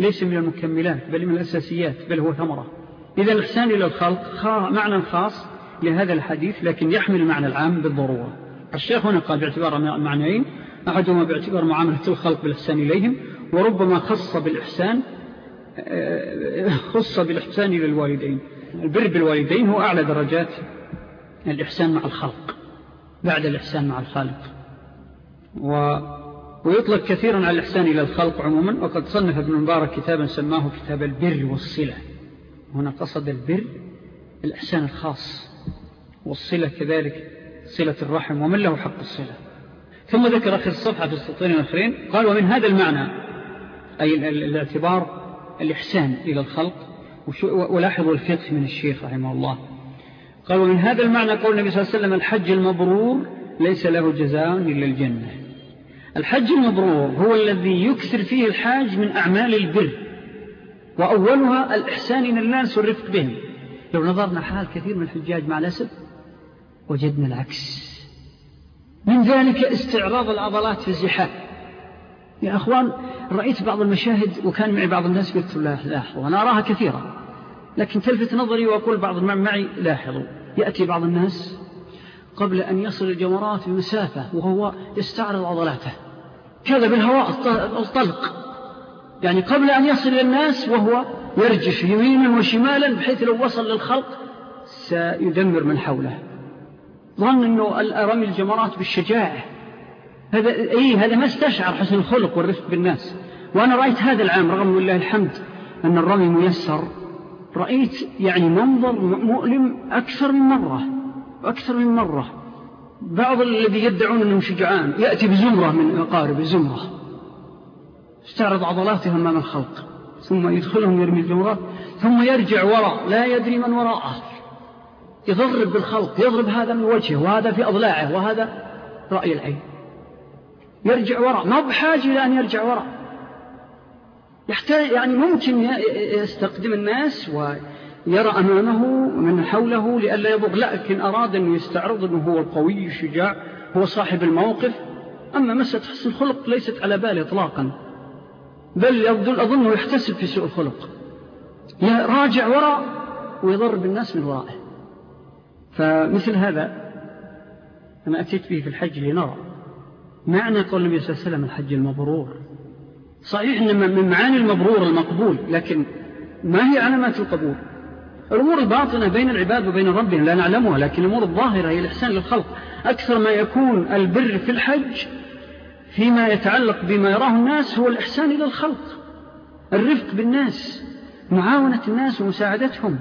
ليس من المكملات بل من الأساسيات بل هو ثمرة. إذا الإحسان إلى الخلق معنى خاص لهذا الحديث لكن يحمل المعنى العام بالضرورة. الشيخ هنا قال باعتبار معنيين أحدهما باعتبار معاملة الخلق بالإحسان إليهم وربما خص بالإحسان آه، خص بالإحسان إلى الوالدين البر بالوالدين هو أعلى درجات الإحسان مع الخلق. بعد الإحسان مع الخالق. و ويطلق كثيرا على الإحسان إلى الخلق عموما. وقد صنف ابن مبارك كتابا سماه كتاب البر والصلة. هنا قصد البر الإحسان الخاص. والصلة كذلك صلة الرحم ومن له حق الصلة. ثم ذكر أخي الصفحة في السطين الأخرين قال ومن هذا المعنى أي الاعتبار الإحسان إلى الخلق. ولاحظوا الفقه من الشيخ رحمه الله. قال ومن هذا المعنى قول النبي صلى الله عليه وسلم الحج المبرور ليس له جزاء إلا الجنة. الحج المبرور هو الذي يكثر فيه الحاج من أعمال البر وأولها الإحسان إلى الناس والرفق بهم. لو نظرنا حال كثير من الحجاج مع الأسف وجدنا العكس. من ذلك استعراض العضلات في الزحام. يا أخوان رأيت بعض المشاهد وكان معي بعض الناس قلت لا لاحظوا وأنا أراها كثيرا لكن تلفت نظري وأقول بعض معي لاحظوا. يأتي بعض الناس قبل أن يصل الجمرات بمسافة وهو يستعرض عضلاته. كذا بالهواء الطلق. يعني قبل أن يصل إلى الناس وهو يرجف يمينا وشمالا بحيث لو وصل للخلق سيدمر من حوله. ظن أنه رمي الجمرات بالشجاعة. هذا, أي هذا ما استشعر حسن الخلق والرفق بالناس. وأنا رأيت هذا العام رغم الله الحمد أن الرمي ميسر رأيت يعني منظر مؤلم أكثر من مرة أكثر من مرة. بعض الذي يدعون أنهم شجعان يأتي بزمرة من أقارب زمرة. استعرض عضلاتهم أمام الخلق ثم يدخلهم يرمي الجمرات ثم يرجع وراء لا يدري من وراءه. يضرب بالخلق يضرب هذا من وجهه وهذا في أضلاعه وهذا رأي العين. يرجع وراء ما بحاجة إلى أن يرجع وراء. يحتاج يعني ممكن يستقدم الناس ويرى أمامه من حوله لألا يضر لكن أراد أن يستعرض أنه هو القوي الشجاع هو صاحب الموقف. أما مسألة حسن الخلق ليست على باله إطلاقا بل أظنه يحتسب في سوء الخلق. راجع وراء ويضرب الناس من ورائه. فمثل هذا أنا أتيت به في الحج لنرى معنى قول النبي صلى الله عليه وسلم الحج المبرور. صحيح أن من معاني المبرور المقبول لكن ما هي علامات القبول؟ الأمور الباطنة بين العباد وبين ربهم لا نعلمها لكن الأمور الظاهرة هي الإحسان للخلق. أكثر ما يكون البر في الحج فيما يتعلق بما يراه الناس هو الإحسان إلى الخلق الرفق بالناس معاونة الناس ومساعدتهم.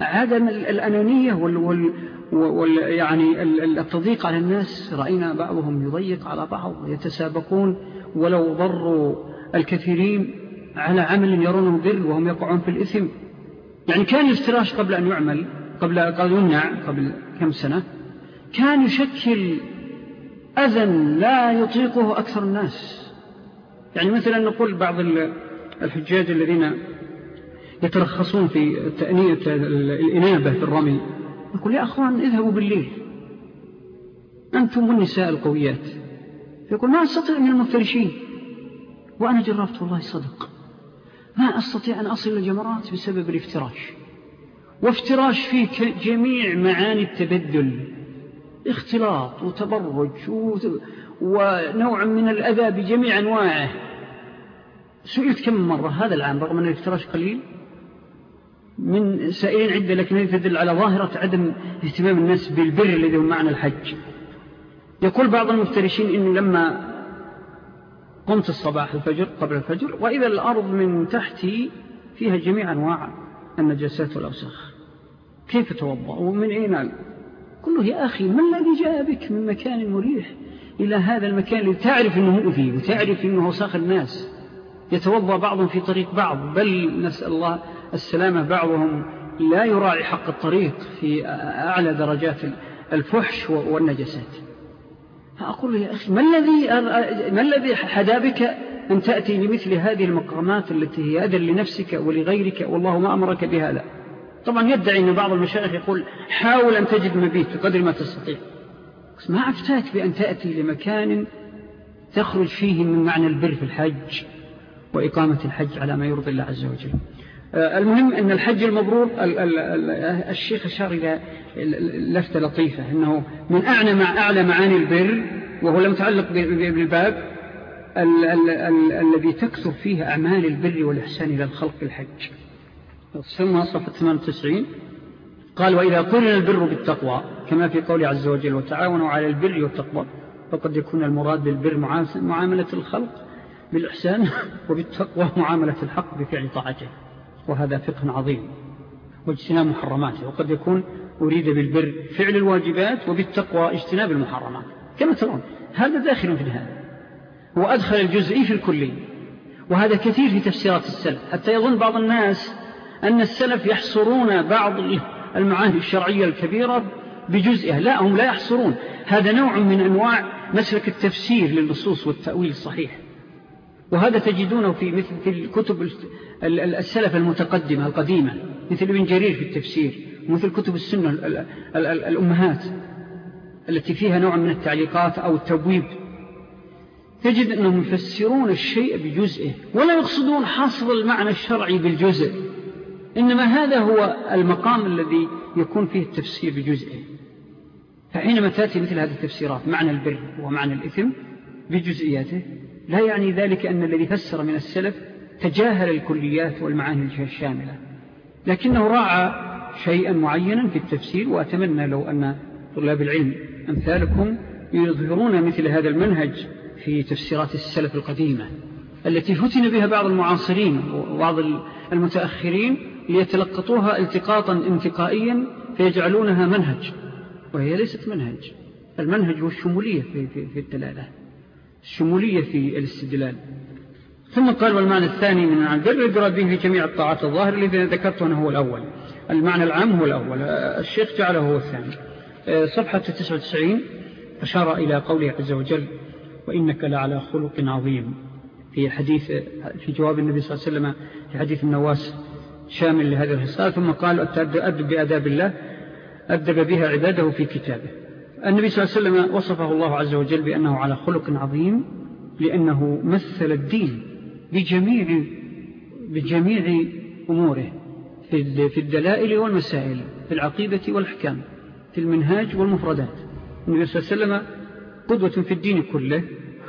عدم الأنانية وال, وال, وال يعني التضييق على الناس. رأينا بعضهم يضيق على بعض يتسابقون ولو ضروا الكثيرين على عمل يرونه بر وهم يقعون في الإثم. يعني كان الافتراش قبل أن يعمل قبل قال يمنع قبل كم سنة كان يشكل أذن لا يطيقه أكثر الناس. يعني مثلا نقول بعض الحجاج الذين يترخصون في تأنية الإنابة في الرمي يقول يا أخوان اذهبوا بالليل. أنتم النساء القويات. يقول ما أستطيع من المفترشين. وأنا جربت والله صدق. ما أستطيع أن أصل الجمرات بسبب الافتراش. وافتراش فيه جميع معاني التبدل. اختلاط وتبرج ونوع من الأذى بجميع أنواعه. سئلت كم مرة هذا العام رغم أن الافتراش قليل؟ من سائلين عدة لكن تدل على ظاهرة عدم اهتمام الناس بالبر الذي هو معنى الحج. يقول بعض المفترشين إنه لما قمت الصباح الفجر قبل الفجر وإذا الأرض من تحتي فيها جميع أنواع النجاسات والأوساخ. كيف توضأ؟ ومن أين؟ كله يا أخي ما الذي جاء بك من مكان مريح إلى هذا المكان اللي تعرف أنه مؤذي وتعرف أنه وساخ الناس؟ يتوضأ بعضهم في طريق بعض بل نسأل الله السلامة بعضهم. لا يراعي حق الطريق في أعلى درجات الفحش والنجسات فأقول يا أخي ما الذي, ما الذي حدا بك أن تأتي لمثل هذه المقامات التي هي أدل لنفسك ولغيرك؟ والله ما أمرك بهذا. طبعا يدعي أن بعض المشايخ يقول حاول أن تجد مبيت بقدر ما تستطيع. ما أفتاك بأن تأتي لمكان تخرج فيه من معنى البر في الحج وإقامة الحج على ما يرضي الله عز وجل. المهم أن الحج المبرور الشيخ أشار إلى لفتة لطيفة أنه من أعلى, أعلى معاني البر وهو لم يتعلق بالباب الذي تكثر فيه أعمال البر والإحسان إلى الخلق الحج ثم صفة 98 قال وإذا قرن البر بالتقوى كما في قول عز وجل وتعاونوا على البر والتقوى فقد يكون المراد بالبر معاملة الخلق بالإحسان وبالتقوى معاملة الحق بفعل طاعته. وهذا فقه عظيم. واجتناب محرماته وقد يكون أريد بالبر فعل الواجبات وبالتقوى اجتناب المحرمات. كما ترون هذا داخل في هذا وأدخل الجزئي في الكلي. وهذا كثير في تفسيرات السلف. حتى يظن بعض الناس أن السلف يحصرون بعض المعاني الشرعية الكبيرة بجزئها. لا هم لا يحصرون. هذا نوع من أنواع مسلك التفسير للنصوص والتأويل الصحيح. وهذا تجدونه في مثل في الكتب السلف المتقدمة القديمة مثل ابن جرير في التفسير ومثل كتب السنة الأمهات التي فيها نوع من التعليقات أو التبويب. تجد أنهم يفسرون الشيء بجزئه ولا يقصدون حصر المعنى الشرعي بالجزء إنما هذا هو المقام الذي يكون فيه التفسير بجزئه. فحينما تأتي مثل هذه التفسيرات معنى البر ومعنى الإثم بجزئياته لا يعني ذلك أن الذي فسر من السلف تجاهل الكليات والمعاني الشاملة لكنه راعى شيئا معينا في التفسير وأتمنى لو أن طلاب العلم أمثالكم يظهرون مثل هذا المنهج في تفسيرات السلف القديمة التي فتن بها بعض المعاصرين وبعض المتأخرين ليتلقطوها التقاطا انتقائيا فيجعلونها منهج وهي ليست منهج. المنهج هو الشمولية في, الدلالة الشمولية في الاستدلال. ثم قال والمعنى الثاني من البر يدرى به في جميع الطاعات الظاهر الذي ذكرته أنه هو الأول. المعنى العام هو الأول. الشيخ جعله هو الثاني. صفحة 99 أشار إلى قوله عز وجل وإنك لعلى خلق عظيم. في حديث في جواب النبي صلى الله عليه وسلم في حديث النواس شامل لهذه الرسالة ثم قال أدب بأداب الله أدب بها عباده في كتابه. النبي صلى الله عليه وسلم وصفه الله عز وجل بأنه على خلق عظيم لأنه مثل الدين. بجميع, بجميع أموره في الدلائل والمسائل في العقيدة والحكام في المنهاج والمفردات. النبي صلى الله عليه وسلم قدوة في الدين كله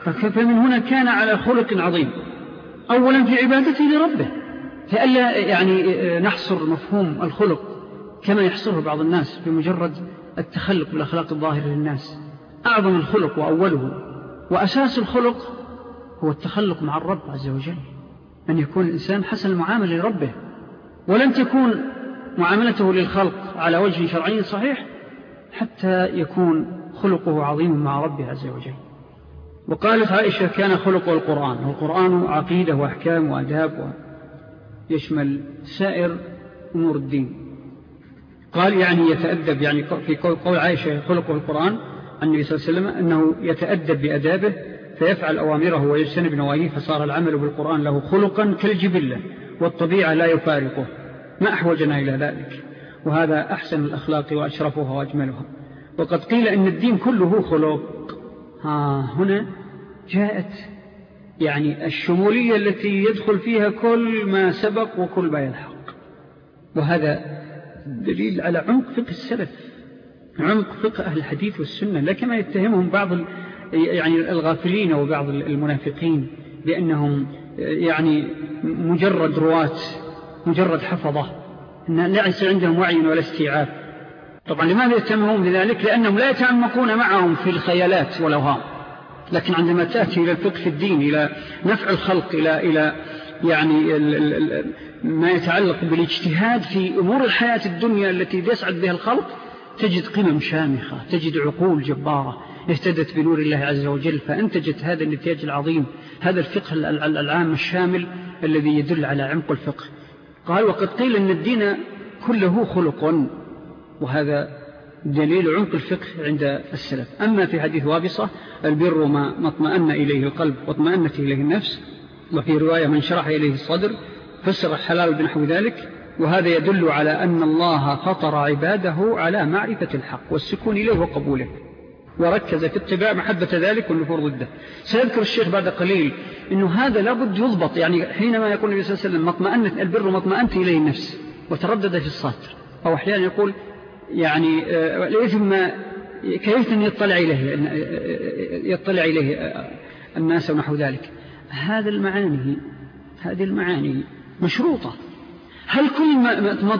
فمن هنا كان على خلق عظيم؟ أولا في عبادته لربه. فألا يعني نحصر مفهوم الخلق كما يحصره بعض الناس بمجرد التخلق بالأخلاق الظاهرة للناس. أعظم الخلق وأوله وأساس الخلق هو التخلق مع الرب عز وجل. أن يكون الإنسان حسن المعاملة لربه. ولن تكون معاملته للخلق على وجه شرعي صحيح حتى يكون خلقه عظيم مع ربه عز وجل. وقالت عائشة كان خلقه القرآن. والقرآن عقيدة وأحكام وأداب ويشمل سائر أمور الدين. قال يعني يتأدب يعني في قول عائشة خلقه القرآن عن النبي صلى الله عليه وسلم أنه يتأدب بأدابه فيفعل أوامره ويجتنب نواهيه فصار العمل بالقرآن له خلقا كالجبلة والطبيعة لا يفارقه. ما أحوجنا إلى ذلك؟ وهذا أحسن الأخلاق وأشرفها وأجملها. وقد قيل إن الدين كله خلق. ها هنا جاءت يعني الشمولية التي يدخل فيها كل ما سبق وكل ما يلحق. وهذا دليل على عمق فقه السلف عمق فقه أهل الحديث والسنة. لا كما يتهمهم بعض يعني الغافلين وبعض المنافقين بأنهم يعني مجرد رواة مجرد حفظة. ليس عندهم وعي ولا استيعاب. طبعا لماذا يتهمهم بذلك؟ لأنهم لا يتعمقون معهم في الخيالات والأوهام لكن عندما تأتي إلى الفقه الدين إلى نفع الخلق إلى, إلى يعني ما يتعلق بالاجتهاد في أمور الحياة الدنيا التي يسعد بها الخلق تجد قمم شامخة تجد عقول جبارة اهتدت بنور الله عز وجل فأنتجت هذا النتاج العظيم هذا الفقه العام الشامل الذي يدل على عمق الفقه. قال وقد قيل أن الدين كله خلق وهذا دليل عمق الفقه عند السلف. أما في حديث وابصة البر ما اطمأن إليه القلب واطمأنت إليه النفس وفي رواية من شرح إليه الصدر فسر الحلال بنحو ذلك وهذا يدل على أن الله فطر عباده على معرفة الحق والسكون إليه وقبوله. وركز في اتباع محبة ذلك والنفور ضده. سيذكر الشيخ بعد قليل أنه هذا لابد يضبط يعني حينما يقول النبي صلى الله عليه وسلم مطمئنة البر مطمئنت إليه النفس وتردد في الصاتر أو أحيانا يقول يعني آه، لإثم كيف يطلع إليه يطلع إليه الناس ونحو ذلك؟ هذا المعاني هذه المعاني مشروطة. هل كل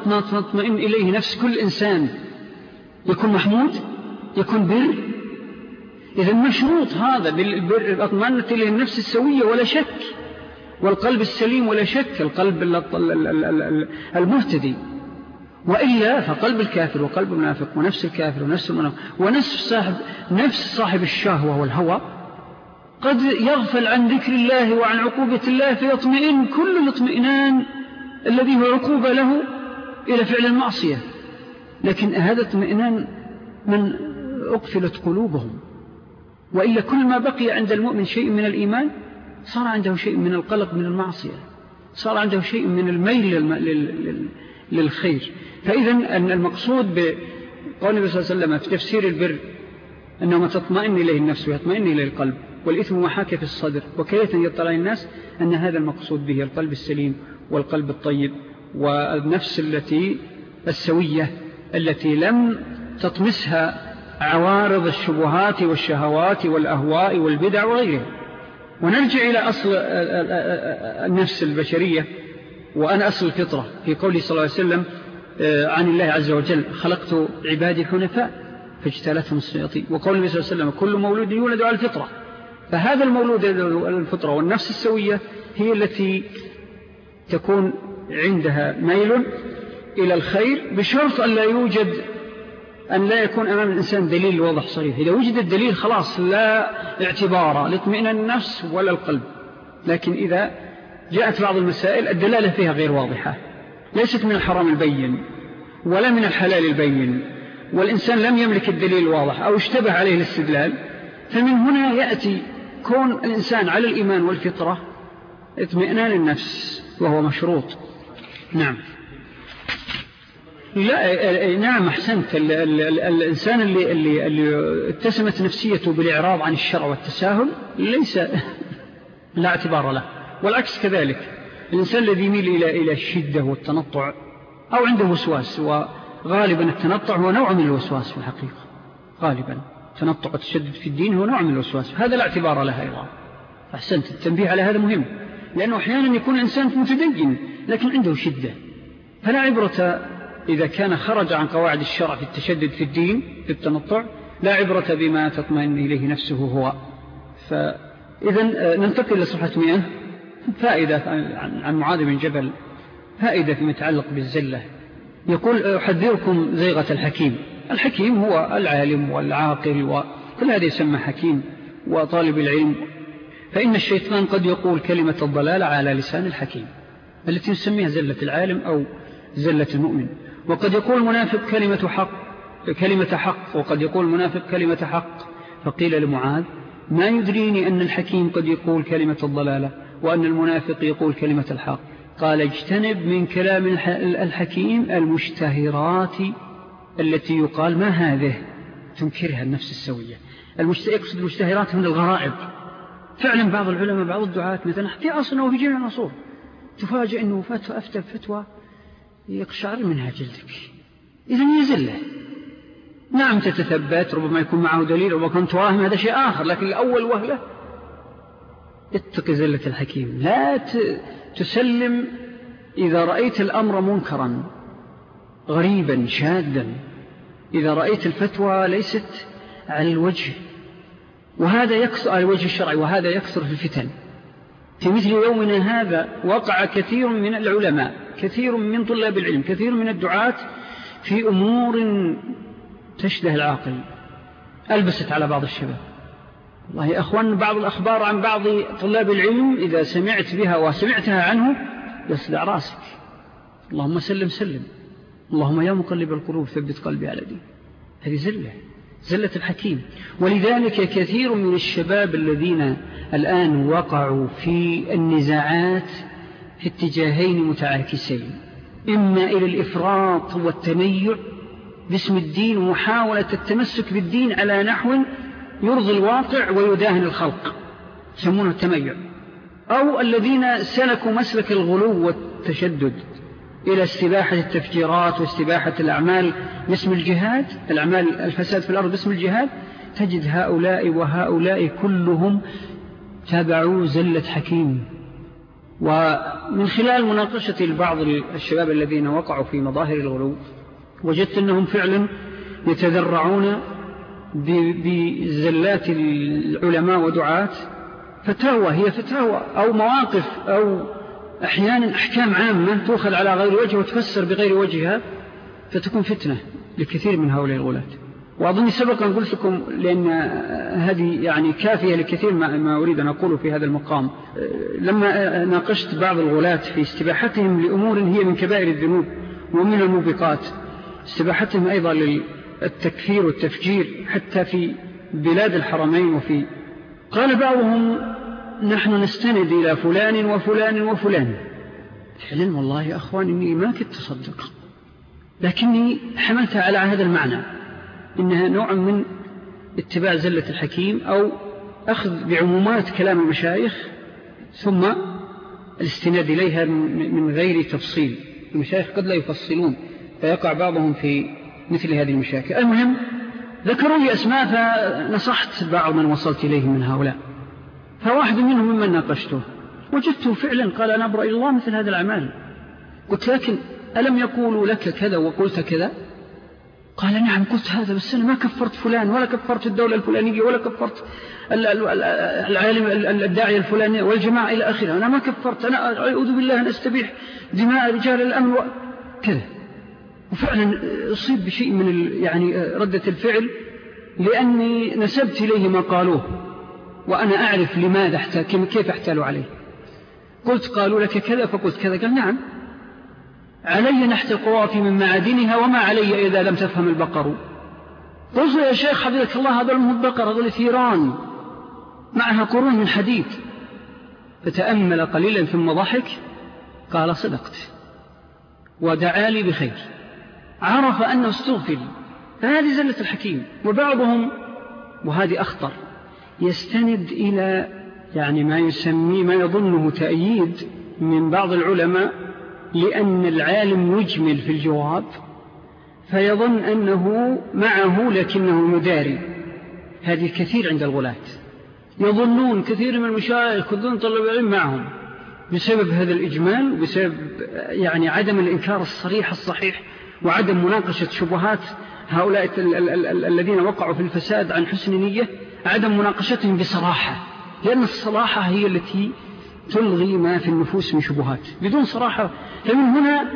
ما تطمئن إليه نفس كل إنسان يكون محمود؟ يكون بر؟ إذا مشروط هذا أطمئنة إليه النفس السوية ولا شك والقلب السليم ولا شك القلب المهتدي. وإلا فقلب الكافر وقلب المنافق ونفس الكافر ونفس المنافق ونفس صاحب, نفس صاحب الشهوة والهوى قد يغفل عن ذكر الله وعن عقوبة الله فيطمئن كل الاطمئنان الذي هو عقوبة له إلى فعل المعصية. لكن هذا اطمئنان من أقفلت قلوبهم. وإلا كل ما بقي عند المؤمن شيء من الإيمان صار عنده شيء من القلق من المعصية. صار عنده شيء من الميل للخير. فإذا المقصود بقول النبي صلى الله عليه وسلم في تفسير البر أنه ما تطمئن إليه النفس ويطمئن إليه القلب والإثم محاك في الصدر وكيف يطلع الناس أن هذا المقصود به القلب السليم والقلب الطيب والنفس التي السوية التي لم تطمسها عوارض الشبهات والشهوات والأهواء والبدع وغيرها. ونرجع إلى أصل النفس البشرية. وأنا أصل الفطرة. في قوله صلى الله عليه وسلم آه، عن الله عز وجل خلقت عبادي حنفاء فاجتالتهم السياطين وقول النبي صلى الله عليه وسلم كل مولود يولد على الفطرة. فهذا المولود على الفطرة والنفس السوية هي التي تكون عندها ميل إلى الخير بشرط أن لا يوجد أن لا يكون أمام الإنسان دليل واضح صريح. إذا وجد الدليل خلاص لا اعتبار لاطمئنان النفس ولا القلب. لكن إذا جاءت بعض المسائل الدلالة فيها غير واضحة. ليست من الحرام البين ولا من الحلال البين. والإنسان لم يملك الدليل الواضح أو اشتبه عليه الاستدلال فمن هنا يأتي كون الإنسان على الإيمان والفطرة اطمئنان النفس وهو مشروط. نعم. لا نعم أحسنت. الإنسان اللي, اللي, اللي اتسمت نفسيته بالإعراض عن الشرع والتساهل ليس لا اعتبار له والعكس كذلك. الإنسان الذي يميل إلى, إلى الشدة والتنطع أو عنده وسواس وغالبا التنطع هو نوع من الوسواس في الحقيقة. غالبا تنطع التشدد في الدين هو نوع من الوسواس. هذا لا اعتبار له أيضا. أحسنت. التنبيه على هذا مهم لأنه أحيانا يكون الإنسان متدين لكن عنده شدة. فلا عبرة إذا كان خرج عن قواعد الشرع في التشدد في الدين في التنطع لا عبرة بما تطمئن إليه نفسه هو. فإذا ننتقل إلى صفحة مئة. فائدة عن معاذ بن جبل. فائدة فيما يتعلق بالزلة. يقول أحذركم زيغة الحكيم. الحكيم هو العالم والعاقل وكل هذا يسمى حكيم وطالب العلم. فإن الشيطان قد يقول كلمة الضلال على لسان الحكيم التي نسميها زلة العالم أو زلة المؤمن. وقد يقول منافق كلمة حق كلمة حق وقد يقول منافق كلمة حق. فقيل لمعاذ ما يدريني أن الحكيم قد يقول كلمة الضلالة وأن المنافق يقول كلمة الحق. قال اجتنب من كلام الحكيم المشتهرات التي يقال ما هذه؟ تنكرها النفس السوية. يقصد المشتهرات من الغرائب. فعلا بعض العلماء بعض الدعاة مثلا في أصلا وفي جميع العصور تفاجئ أنه فتوى أفتى فتوى يقشعر منها جلدك. إذا هي زلة نعم تتثبت ربما يكون معه دليل ربما كنت واهم هذا شيء آخر لكن الأول وهلة. اتق زلة الحكيم. لا تسلم إذا رأيت الأمر منكرا غريبا شادا إذا رأيت الفتوى ليست على الوجه. وهذا يكثر على الوجه الشرعي وهذا يكثر في الفتن. في مثل يومنا هذا وقع كثير من العلماء. كثير من طلاب العلم كثير من الدعاة في أمور تشده العاقل. ألبست على بعض الشباب. والله يا أخوان بعض الأخبار عن بعض طلاب العلم إذا سمعت بها وسمعتها عنه يصدع راسك. اللهم سلم سلم. اللهم يا مقلب القلوب ثبت قلبي على دين هذه زلة زلة الحكيم. ولذلك كثير من الشباب الذين الآن وقعوا في النزاعات في اتجاهين متعاكسين إما إلى الإفراط والتميع باسم الدين ومحاولة التمسك بالدين على نحو يرضي الواقع ويداهن الخلق يسمونه التميع. أو الذين سلكوا مسلك الغلو والتشدد إلى استباحة التفجيرات واستباحة الأعمال باسم الجهاد الأعمال الفساد في الأرض باسم الجهاد تجد هؤلاء وهؤلاء كلهم تابعوا زلة حكيم. ومن خلال مناقشة لبعض الشباب الذين وقعوا في مظاهر الغلو وجدت أنهم فعلا يتذرعون بزلات العلماء ودعاة فتاوى هي فتاوى أو مواقف أو أحيانا أحكام عامة تؤخذ على غير وجه وتفسر بغير وجهها فتكون فتنة لكثير من هؤلاء الغلاة. وأظن سبقا قلت لكم لأن هذه يعني كافية لكثير ما أريد أن أقوله في هذا المقام. لما ناقشت بعض الغلاة في استباحتهم لأمور هي من كبائر الذنوب ومن الموبقات استباحتهم أيضا للتكفير والتفجير حتى في بلاد الحرمين وفي قال بعضهم نحن نستند إلى فلان وفلان وفلان. فعلا والله يا أخوان إني ما كنت تصدق لكني حملتها على هذا المعنى. إنها نوع من اتباع زلة الحكيم أو أخذ بعمومات كلام المشايخ ثم الاستناد إليها من غير تفصيل. المشايخ قد لا يفصلون فيقع بعضهم في مثل هذه المشاكل. المهم ذكروا لي أسماء فنصحت بعض من وصلت إليه من هؤلاء. فواحد منهم ممن ناقشته وجدته فعلا قال أنا أبرأ إلى الله مثل هذا الأعمال. قلت لكن ألم يقولوا لك كذا وقلت كذا؟ قال نعم قلت هذا بس أنا ما كفرت فلان ولا كفرت الدولة الفلانية ولا كفرت العالم الداعية الفلانية والجماعة إلى آخره. أنا ما كفرت. أنا أعوذ بالله أن أستبيح دماء رجال الأمن كذا. وفعلا أصيب بشيء من يعني ردة الفعل لأني نسبت إليه ما قالوه وأنا أعرف لماذا كيف احتالوا عليه. قلت قالوا لك كذا فقلت كذا. قال نعم. علي نحت القوافي من معادنها وما علي إذا لم تفهم البقر. قلت يا شيخ حفظك الله هذا المه البقر هذول ثيران معها قرون من حديد. فتأمل قليلا ثم ضحك. قال صدقت. ودعا لي بخير. عرف أنه استغفر فهذه زلة الحكيم. وبعضهم وهذه أخطر يستند إلى يعني ما يسميه ما يظنه تأييد من بعض العلماء لأن العالم يجمل في الجواب فيظن أنه معه لكنه يداري هذه كثير عند الغلاة. يظنون كثير من المشايخ كذون طلب العلم معهم. بسبب هذا الإجمال وبسبب يعني عدم الإنكار الصريح الصحيح وعدم مناقشة شبهات هؤلاء الذين وقعوا في الفساد عن حسن نية عدم مناقشتهم بصراحة. لأن الصراحة هي التي تلغي ما في النفوس من شبهات. بدون صراحة فمن هنا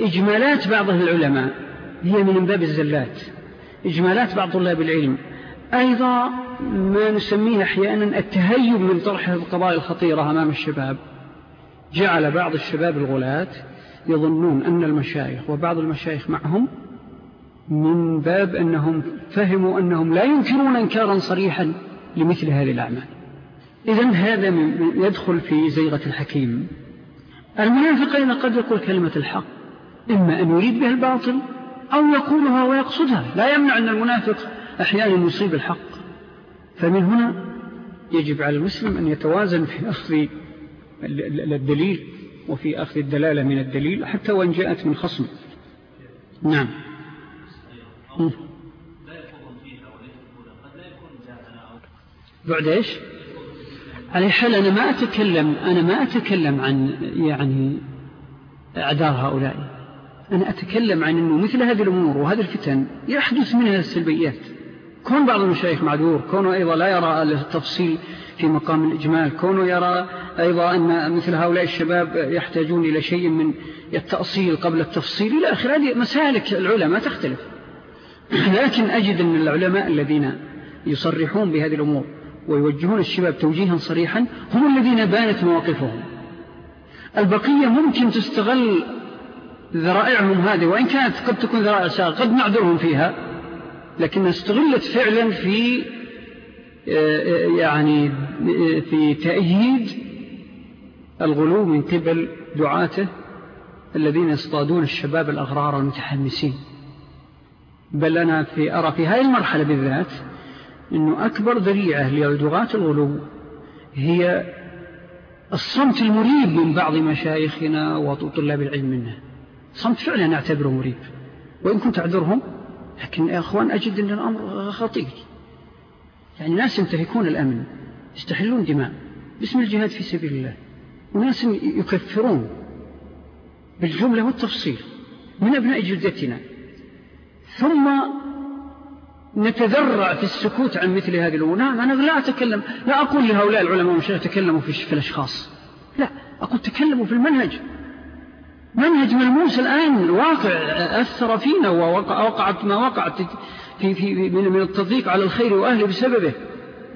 إجمالات بعض العلماء هي من باب الزلات. إجمالات بعض طلاب العلم. أيضا ما نسميه أحيانا التهيب من طرح القضايا الخطيرة أمام الشباب. جعل بعض الشباب الغلاة يظنون أن المشايخ وبعض المشايخ معهم من باب أنهم فهموا أنهم لا ينكرون إنكارا صريحا لمثل هذه الأعمال. إذن هذا يدخل في زيغة الحكيم. المنافقين قد يقول كلمة الحق إما أن يريد بها الباطل أو يقولها ويقصدها. لا يمنع أن المنافق أحيانا يصيب الحق. فمن هنا يجب على المسلم أن يتوازن في أخذ الدليل وفي أخذ الدلالة من الدليل حتى وإن جاءت من خصم. نعم. بعد إيش؟ على حال أنا ما أتكلم أنا ما أتكلم عن يعني أعذار هؤلاء. أنا أتكلم عن أنه مثل هذه الأمور وهذه الفتن يحدث منها السلبيات. كون بعض المشايخ معذور كونه أيضا لا يرى التفصيل في مقام الإجمال كونه يرى أيضا أن مثل هؤلاء الشباب يحتاجون إلى شيء من التأصيل قبل التفصيل. إلى آخر هذه مسالك العلماء تختلف. لكن أجد أن العلماء الذين يصرحون بهذه الأمور ويوجهون الشباب توجيها صريحا هم الذين بانت مواقفهم. البقية ممكن تستغل ذرائعهم هذه وإن كانت قد تكون ذرائع ساغة قد نعذرهم فيها لكن استغلت فعلا في يعني في تأييد الغلو من قبل دعاته الذين يصطادون الشباب الأغرار المتحمسين. بل أنا في أرى في هذه المرحلة بالذات أنه أكبر ذريعة لدعاة الغلو هي الصمت المريب من بعض مشايخنا وطلاب العلم منه. صمت فعلا نعتبره مريب. وإن كنت أعذرهم لكن يا أخوان أجد أن الأمر خطير. يعني ناس ينتهكون الأمن يستحلون دماء باسم الجهاد في سبيل الله. وناس يكفرون بالجملة والتفصيل من أبناء جلدتنا. ثم نتذرع في السكوت عن مثل هذه الأمور. نعم أنا لا أتكلم لا أقول لهؤلاء العلماء مش تكلموا في الأشخاص. لا أقول تكلموا في المنهج. منهج ملموس الآن الواقع أثر فينا ووقعت ما وقعت في في من التضييق على الخير وأهله بسببه.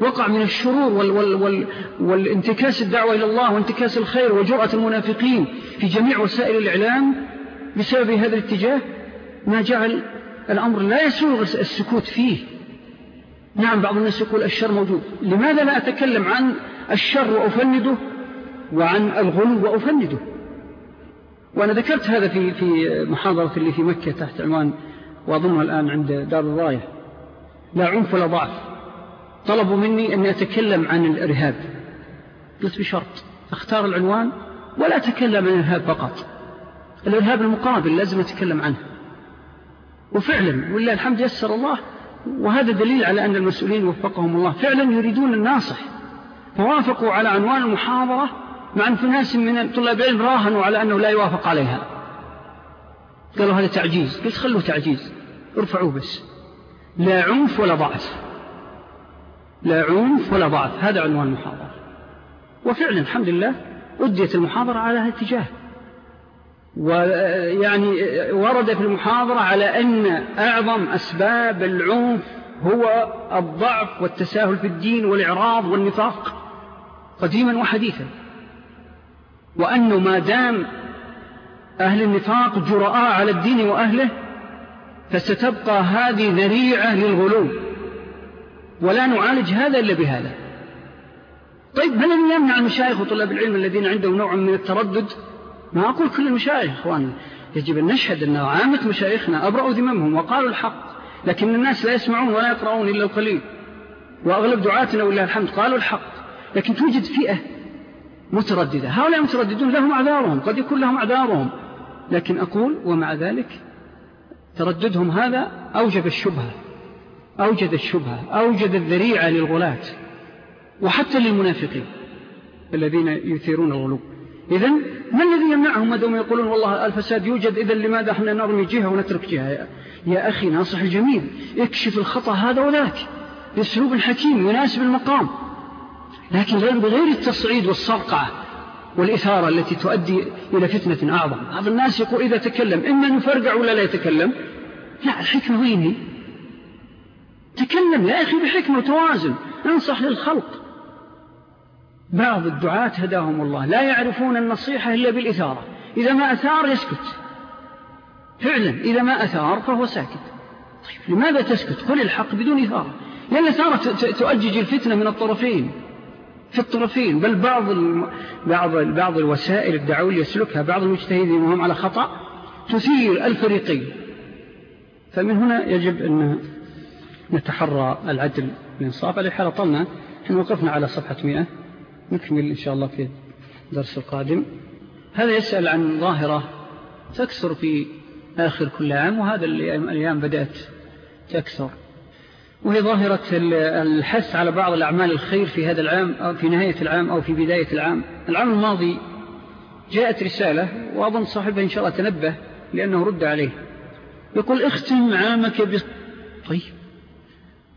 وقع من الشرور وال وال وال والانتكاس الدعوة إلى الله وانتكاس الخير وجرأة المنافقين في جميع وسائل الإعلام بسبب هذا الاتجاه. ما جعل الأمر لا يسوغ السكوت فيه. نعم بعض الناس يقول الشر موجود. لماذا لا أتكلم عن الشر وأفنده وعن الغلو وأفنده؟ وأنا ذكرت هذا في في محاضرة اللي في مكة تحت عنوان وأظنها الآن عند دار الراية. لا عنف ولا ضعف. طلبوا مني أن أتكلم عن الإرهاب. قلت بشرط أختار العنوان ولا أتكلم عن الإرهاب فقط. الإرهاب المقابل لازم أتكلم عنه. وفعلا والله الحمد يسر الله. وهذا دليل على أن المسؤولين وفقهم الله. فعلا يريدون الناصح. فوافقوا على عنوان المحاضرة مع أن في ناس من طلاب العلم راهنوا على أنه لا يوافق عليها. قالوا هذا تعجيز. قلت خلوا تعجيز. ارفعوه بس. لا عنف ولا ضعف. لا عنف ولا ضعف. هذا عنوان المحاضرة. وفعلا الحمد لله أديت المحاضرة على هذا الاتجاه. ويعني ورد في المحاضرة على أن أعظم أسباب العنف هو الضعف والتساهل في الدين والإعراض والنفاق قديما وحديثا وأنه ما دام أهل النفاق جرآء على الدين وأهله فستبقى هذه ذريعة للغلو. ولا نعالج هذا إلا بهذا. طيب هل يمنع المشايخ وطلاب العلم الذين عندهم نوع من التردد؟ ما أقول كل المشايخ أخواني. يجب أن نشهد أن عامة مشايخنا أبرأوا ذممهم وقالوا الحق لكن الناس لا يسمعون ولا يقرؤون إلا القليل. وأغلب دعاتنا والله الحمد قالوا الحق لكن توجد فئة مترددة. هؤلاء مترددون لهم أعذارهم قد يكون لهم أعذارهم لكن أقول ومع ذلك ترددهم هذا أوجب الشبهة أوجد الشبهة أوجد الذريعة للغلاة وحتى للمنافقين الذين يثيرون الغلو. إذن ما الذي يمنعهم مدوم يقولون والله الفساد يوجد إذن لماذا إحنا نرمي جهة ونترك جهة؟ يا أخي ناصح الجميل اكشف الخطأ هذا وذاك بأسلوب حكيم يناسب المقام لكن غير بغير التصعيد والصرقعة والإثارة التي تؤدي إلى فتنة أعظم. بعض الناس يقول إذا تكلم إما نفرقع ولا لا يتكلم؟ لا الحكمة ويني؟ تكلم يا أخي بحكمة وتوازن أنصح للخلق. بعض الدعاة هداهم الله. لا يعرفون النصيحة إلا بالإثارة. إذا ما أثار يسكت. فعلا إذا ما أثار فهو ساكت. طيب لماذا تسكت؟ قل الحق بدون إثارة. لأن الإثارة تؤجج الفتنة من الطرفين. في الطرفين. بل بعض بعض بعض الوسائل الدعوية يسلكها بعض المجتهدين وهم على خطأ تثير الفريقين. فمن هنا يجب أن نتحرى العدل والإنصاف على حال طلنا إحنا وقفنا على صفحة مئة. نكمل إن شاء الله في الدرس القادم. هذا يسأل عن ظاهرة تكثر في آخر كل عام وهذا الأيام بدأت تكثر وهي ظاهرة الحث على بعض الأعمال الخير في هذا العام أو في نهاية العام أو في بداية العام. العام الماضي جاءت رسالة وأظن صاحبها إن شاء الله تنبه لأنه رد عليه. يقول اختم عامك ب... طيب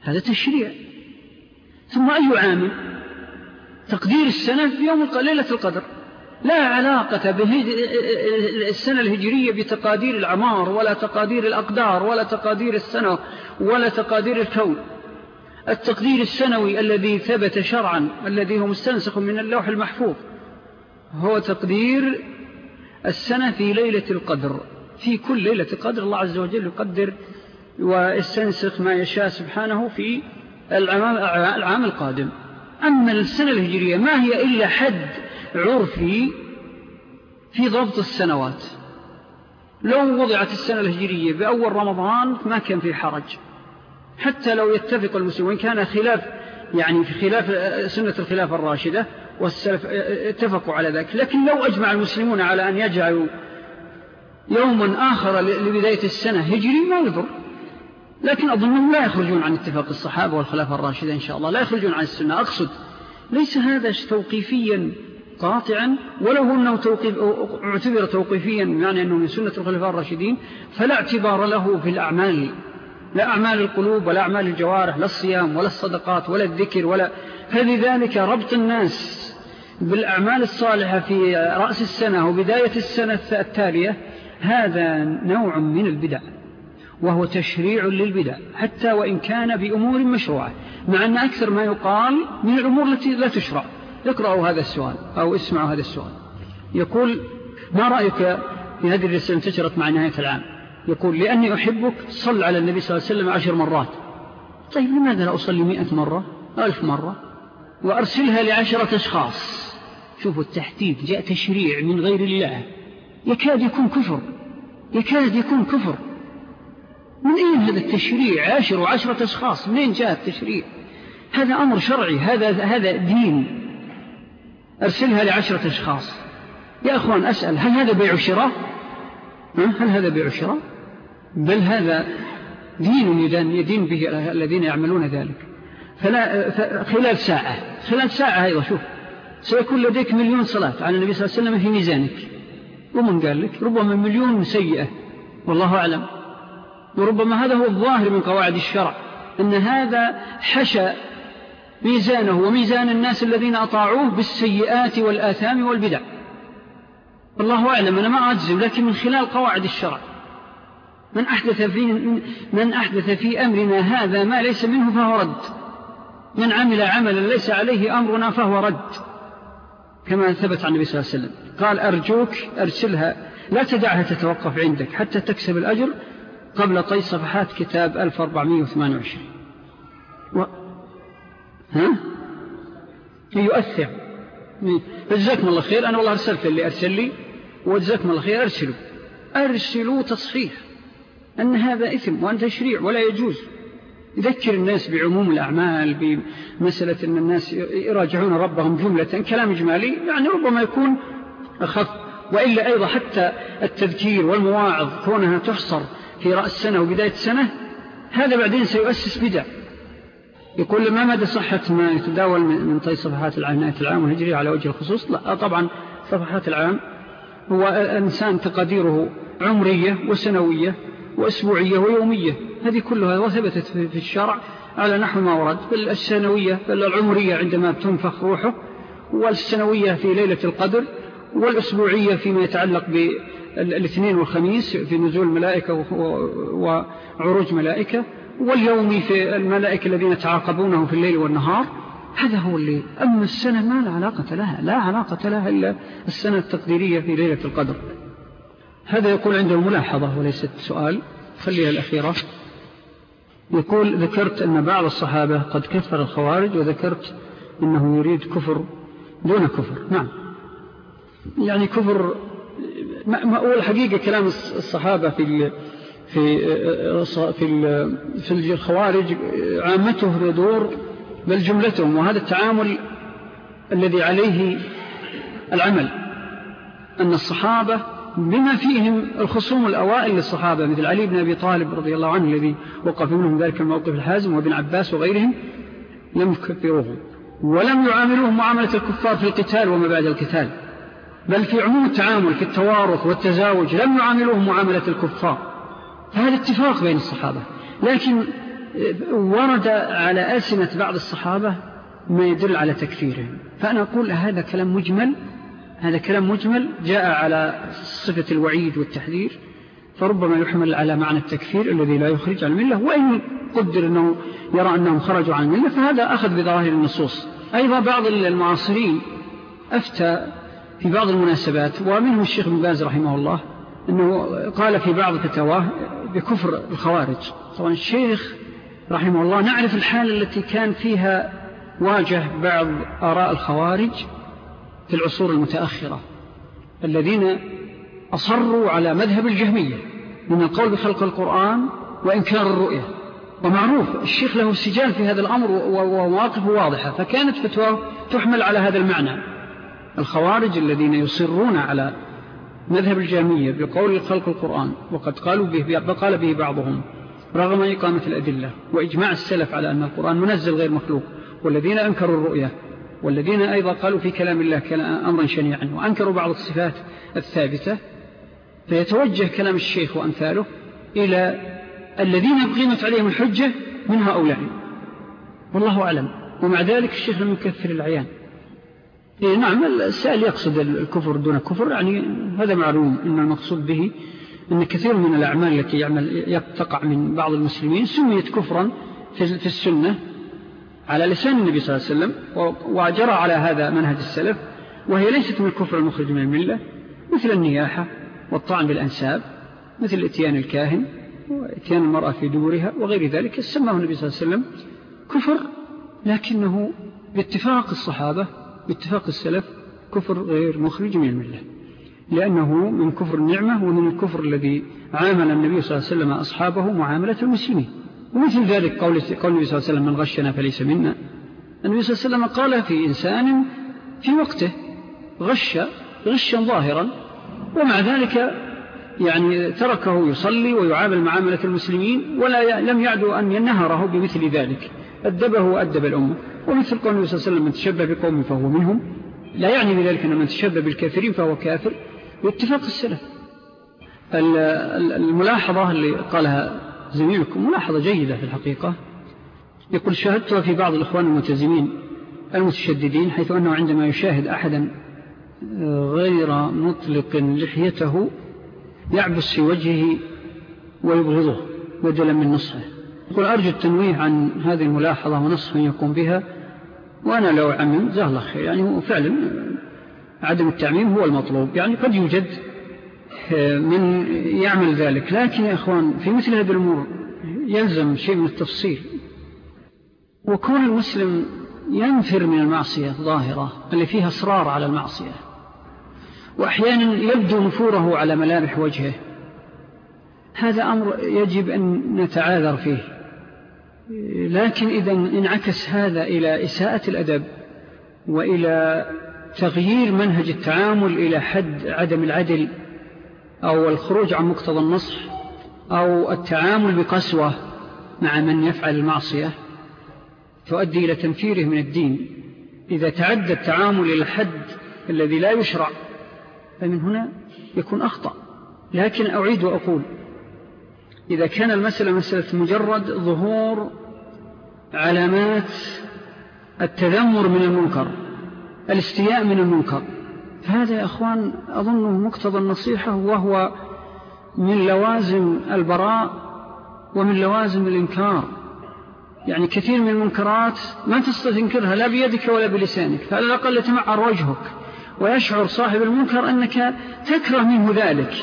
هذا تشريع. ثم أي عام؟ تقدير السنة في يوم ليلة القدر. لا علاقة بالسنة الهجرية بتقادير العمار ولا تقادير الأقدار ولا تقادير السنة ولا تقادير الكون. التقدير السنوي الذي ثبت شرعا الذي هو مستنسخ من اللوح المحفوظ هو تقدير السنة في ليلة القدر. في كل ليلة القدر الله عز وجل يقدر ويستنسخ ما يشاء سبحانه في العام القادم. أما السنة الهجرية ما هي إلا حد عرفي في ضبط السنوات. لو وضعت السنة الهجرية بأول رمضان ما كان في حرج. حتى لو يتفق المسلمين كان خلاف يعني في خلاف سنة الخلافة الراشدة والسلف اتفقوا على ذلك. لكن لو أجمع المسلمون على أن يجعلوا يوما آخر لبداية السنة هجري ما يضر. لكن أظنهم لا يخرجون عن اتفاق الصحابة والخلافة الراشدة إن شاء الله. لا يخرجون عن السنة. أقصد ليس هذا توقيفيا قاطعا ولو أنه توقيف اعتبر توقيفيا يعني أنه من سنة الخلفاء الراشدين فلا اعتبار له في الأعمال. لا أعمال القلوب ولا أعمال الجوارح لا الصيام ولا الصدقات ولا الذكر ولا. فلذلك ربط الناس بالأعمال الصالحة في رأس السنة وبداية السنة التالية. هذا نوع من البدع. وهو تشريع للبدع حتى وإن كان بأمور مشروعة مع أن أكثر ما يقال من الأمور التي لا تشرع. اقرأوا هذا السؤال أو اسمعوا هذا السؤال. يقول ما رأيك في هذه الرسالة انتشرت مع نهاية العام؟ يقول لأني أحبك صل على النبي صلى الله عليه وسلم عشر مرات. طيب لماذا لا أصلي مئة مرة؟ ألف مرة. وأرسلها لعشرة أشخاص. شوفوا التحديد جاء تشريع من غير الله. يكاد يكون كفر. يكاد يكون كفر. من أين هذا التشريع؟ عشر وعشرة أشخاص. منين جاء التشريع؟ هذا أمر شرعي هذا, هذا دين. أرسلها لعشرة أشخاص. يا أخوان أسأل هل هذا بيع شراء هل هذا بيع شراء بل هذا دين يدين, به الذين يعملون ذلك. خلال ساعة خلال ساعة أيضا شوف سيكون لديك مليون صلاة. على النبي صلى الله عليه وسلم في ميزانك. ومن قال لك؟ ربما مليون سيئة. والله أعلم. وربما هذا هو الظاهر من قواعد الشرع أن هذا حشى ميزانه وميزان الناس الذين أطاعوه بالسيئات والآثام والبدع. والله أعلم أنا ما أجزم لكن من خلال قواعد الشرع. من أحدث في, من أحدث في أمرنا هذا ما ليس منه فهو رد. من عمل عملا ليس عليه أمرنا فهو رد. كما ثبت عن النبي صلى الله عليه وسلم. قال أرجوك أرسلها لا تدعها تتوقف عندك حتى تكسب الأجر قبل طي صفحات كتاب 1428 و... ها؟ يؤثر جزاكم الله خير. أنا والله أرسلت اللي أرسل لي وجزاكم الله خير. أرسلوا. أرسلوا تصحيح أن هذا إثم وأن تشريع ولا يجوز. يذكر الناس بعموم الأعمال بمسألة أن الناس يراجعون ربهم جملة كلام إجمالي. يعني ربما يكون أخف وإلا أيضا حتى التذكير والمواعظ كونها تحصر. في رأس السنة وبداية السنة هذا بعدين سيؤسس بدع. يقول ما مدى صحة ما يتداول من طي صفحات العناية العام والهجرية على وجه الخصوص؟ لا طبعا صفحات العام هو الإنسان تقديره عمرية وسنوية وأسبوعية ويومية. هذه كلها وثبتت في الشرع على نحو ما ورد. بل السنوية بل العمرية عندما تنفخ روحه والسنوية في ليلة القدر والأسبوعية فيما يتعلق بالاثنين والخميس في نزول ملائكة وعروج ملائكة واليومي في الملائكة الذين يتعاقبونه في الليل والنهار. هذا هو اللي أما السنة ما لا علاقة لها لا علاقة لها إلا السنة التقديرية في ليلة القدر. هذا يقول عنده ملاحظة وليست سؤال خليها الأخيرة. يقول ذكرت أن بعض الصحابة قد كفر الخوارج وذكرت أنه يريد كفر دون كفر. نعم. يعني كفر ما هو الحقيقة كلام الصحابة في في في في الخوارج عامته يدور بل جملتهم وهذا التعامل الذي عليه العمل أن الصحابة بما فيهم الخصوم الأوائل للصحابة مثل علي بن أبي طالب رضي الله عنه الذي وقف منهم ذلك الموقف الحازم وابن عباس وغيرهم لم يكفروهم ولم يعاملوهم معاملة الكفار في القتال وما بعد القتال. بل في عموم التعامل في التوارث والتزاوج لم يعاملوهم معاملة الكفار. فهذا اتفاق بين الصحابة. لكن ورد على ألسنة بعض الصحابة ما يدل على تكفيرهم. فأنا أقول هذا كلام مجمل هذا كلام مجمل جاء على صفة الوعيد والتحذير فربما يحمل على معنى التكفير الذي لا يخرج عن الملة وإن قدر أنه يرى أنهم خرجوا عن الملة فهذا أخذ بظاهر النصوص. أيضا بعض المعاصرين أفتى في بعض المناسبات ومنهم الشيخ مباز رحمه الله أنه قال في بعض فتواه بكفر الخوارج. طبعا الشيخ رحمه الله نعرف الحالة التي كان فيها واجه بعض آراء الخوارج في العصور المتأخرة الذين أصروا على مذهب الجهمية من القول بخلق القرآن وإنكار الرؤية. ومعروف الشيخ له سجال في هذا الأمر ومواقفه واضحة فكانت فتوى تحمل على هذا المعنى. الخوارج الذين يصرون على مذهب الجامية بقول خلق القرآن وقد قالوا به قال به بعضهم رغم إقامة الأدلة وإجماع السلف على أن القرآن منزل غير مخلوق والذين أنكروا الرؤية والذين أيضا قالوا في كلام الله أمرا شنيعا وأنكروا بعض الصفات الثابتة فيتوجه كلام الشيخ وأمثاله إلى الذين قيمت عليهم الحجة من هؤلاء. والله أعلم. ومع ذلك الشيخ لم يكفر العيان. نعم السائل يقصد الكفر دون كفر يعني هذا معلوم إن المقصود به أن كثير من الأعمال التي يعمل تقع من بعض المسلمين سميت كفرا في السنة على لسان النبي صلى الله عليه وسلم وجرى على هذا منهج السلف وهي ليست من الكفر المخرج من الملة مثل النياحة والطعن بالأنساب مثل إتيان الكاهن وإتيان المرأة في دورها وغير ذلك سماه النبي صلى الله عليه وسلم كفر لكنه باتفاق الصحابة باتفاق السلف كفر غير مخرج من الملة لأنه من كفر النعمة ومن الكفر الذي عامل النبي صلى الله عليه وسلم أصحابه معاملة المسلمين. ومثل ذلك قول, النبي صلى الله عليه وسلم من غشنا فليس منا. النبي صلى الله عليه وسلم قال في إنسان في وقته غش غشا ظاهرا ومع ذلك يعني تركه يصلي ويعامل معاملة المسلمين ولا لم يعدو أن ينهره بمثل ذلك. أدبه وأدب الأمة. ومثل قول النبي صلى الله عليه وسلم من تشبه بقوم فهو منهم. لا يعني بذلك أن من تشبه بالكافرين فهو كافر. باتفاق السلف. الملاحظة اللي قالها زميلكم ملاحظة جيدة في الحقيقة. يقول شاهدتها في بعض الإخوان المتزمين المتشددين حيث أنه عندما يشاهد أحدا غير مطلق لحيته يعبس في وجهه ويبغضه بدلا من نصحه. يقول أرجو التنويه عن هذه الملاحظة ونصح يقوم بها. وأنا لو عمم زاه الله خير. يعني هو فعلا عدم التعميم هو المطلوب. يعني قد يوجد من يعمل ذلك. لكن يا أخوان في مثل هذه الأمور يلزم شيء من التفصيل. وكون المسلم ينفر من المعصية ظاهرة اللي فيها إصرار على المعصية وأحيانا يبدو نفوره على ملامح وجهه هذا أمر يجب أن نتعاذر فيه. لكن إذا انعكس هذا إلى إساءة الأدب وإلى تغيير منهج التعامل إلى حد عدم العدل أو الخروج عن مقتضى النصح أو التعامل بقسوة مع من يفعل المعصية تؤدي إلى تنفيره من الدين. إذا تعدى التعامل إلى الحد الذي لا يشرع فمن هنا يكون أخطأ. لكن أعيد وأقول إذا كان المسألة مسألة مجرد ظهور علامات التذمر من المنكر الاستياء من المنكر. فهذا يا أخوان أظنه مقتضى النصيحة وهو من لوازم البراء ومن لوازم الإنكار. يعني كثير من المنكرات ما تستطيع تنكرها لا بيدك ولا بلسانك فعلى الأقل يتمعر وجهك ويشعر صاحب المنكر أنك تكره منه ذلك.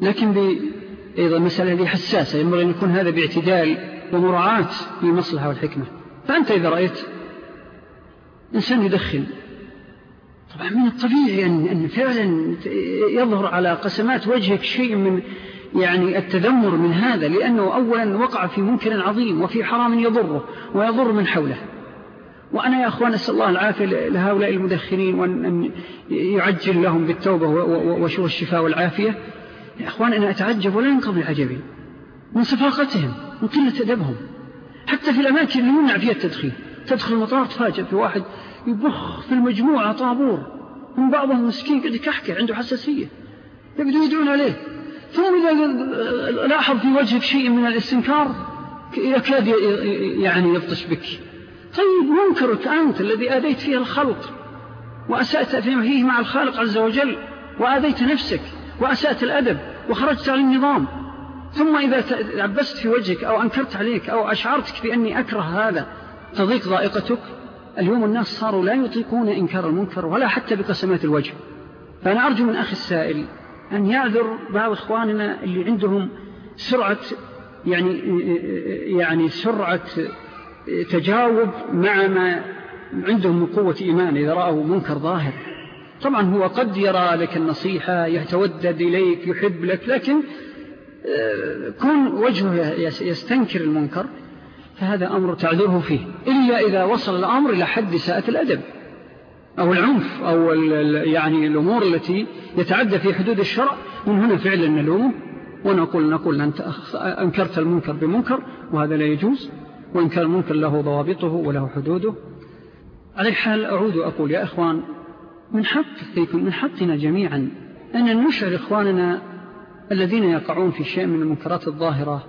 لكن أيضا المسألة هذه حساسة ينبغي أن يكون هذا باعتدال ومراعاة للمصلحة والحكمة. فأنت إذا رأيت إنسان يدخن طبعا من الطبيعي أن, أن فعلا يظهر على قسمات وجهك شيء من يعني التذمر من هذا لأنه أولا وقع في منكر عظيم وفي حرام يضره ويضر من حوله. وأنا يا أخوان أسأل الله العافية لهؤلاء المدخنين وأن يعجل لهم بالتوبة والشفاء والعافية. يا أخوان أنا أتعجب ولا ينقضي عجبي. من صفاقتهم من قلة أدبهم. حتى في الأماكن اللي يمنع فيها التدخين. تدخل المطار تفاجأ في واحد يبخ في المجموعة طابور. من بعضهم مسكين قد يكحكي عنده حساسية. يبدو يدعون عليه. ثم إذا لاحظ في وجهك شيء من الاستنكار يكاد يعني يبطش بك. طيب منكرك أنت الذي آذيت فيها الخلق وأسأت فيه مع الخالق عز وجل وآذيت نفسك. وأسأت الأدب وخرجت عن النظام. ثم إذا عبست في وجهك أو أنكرت عليك أو أشعرتك بأني أكره هذا تضيق ضائقتك اليوم الناس صاروا لا يطيقون إنكار المنكر ولا حتى بقسمات الوجه. فأنا أرجو من أخي السائل أن يعذر بعض إخواننا اللي عندهم سرعة يعني يعني سرعة تجاوب مع ما عندهم من قوة إيمان إذا رأوا منكر ظاهر. طبعا هو قد يرى لك النصيحة يتودد إليك يحب لك لكن آه، كون وجهه يستنكر المنكر فهذا أمر تعذره فيه. إلا إذا وصل الأمر إلى حد ساءة الأدب أو العنف أو يعني الأمور التي يتعدى في حدود الشرع. من هنا فعلا نلومه ونقول نقول أنت أنكرت المنكر بمنكر وهذا لا يجوز. وإن كان المنكر له ضوابطه وله حدوده. على الحال أعود أقول يا إخوان من حق من حقنا جميعا أن نشعر إخواننا الذين يقعون في شيء من المنكرات الظاهرة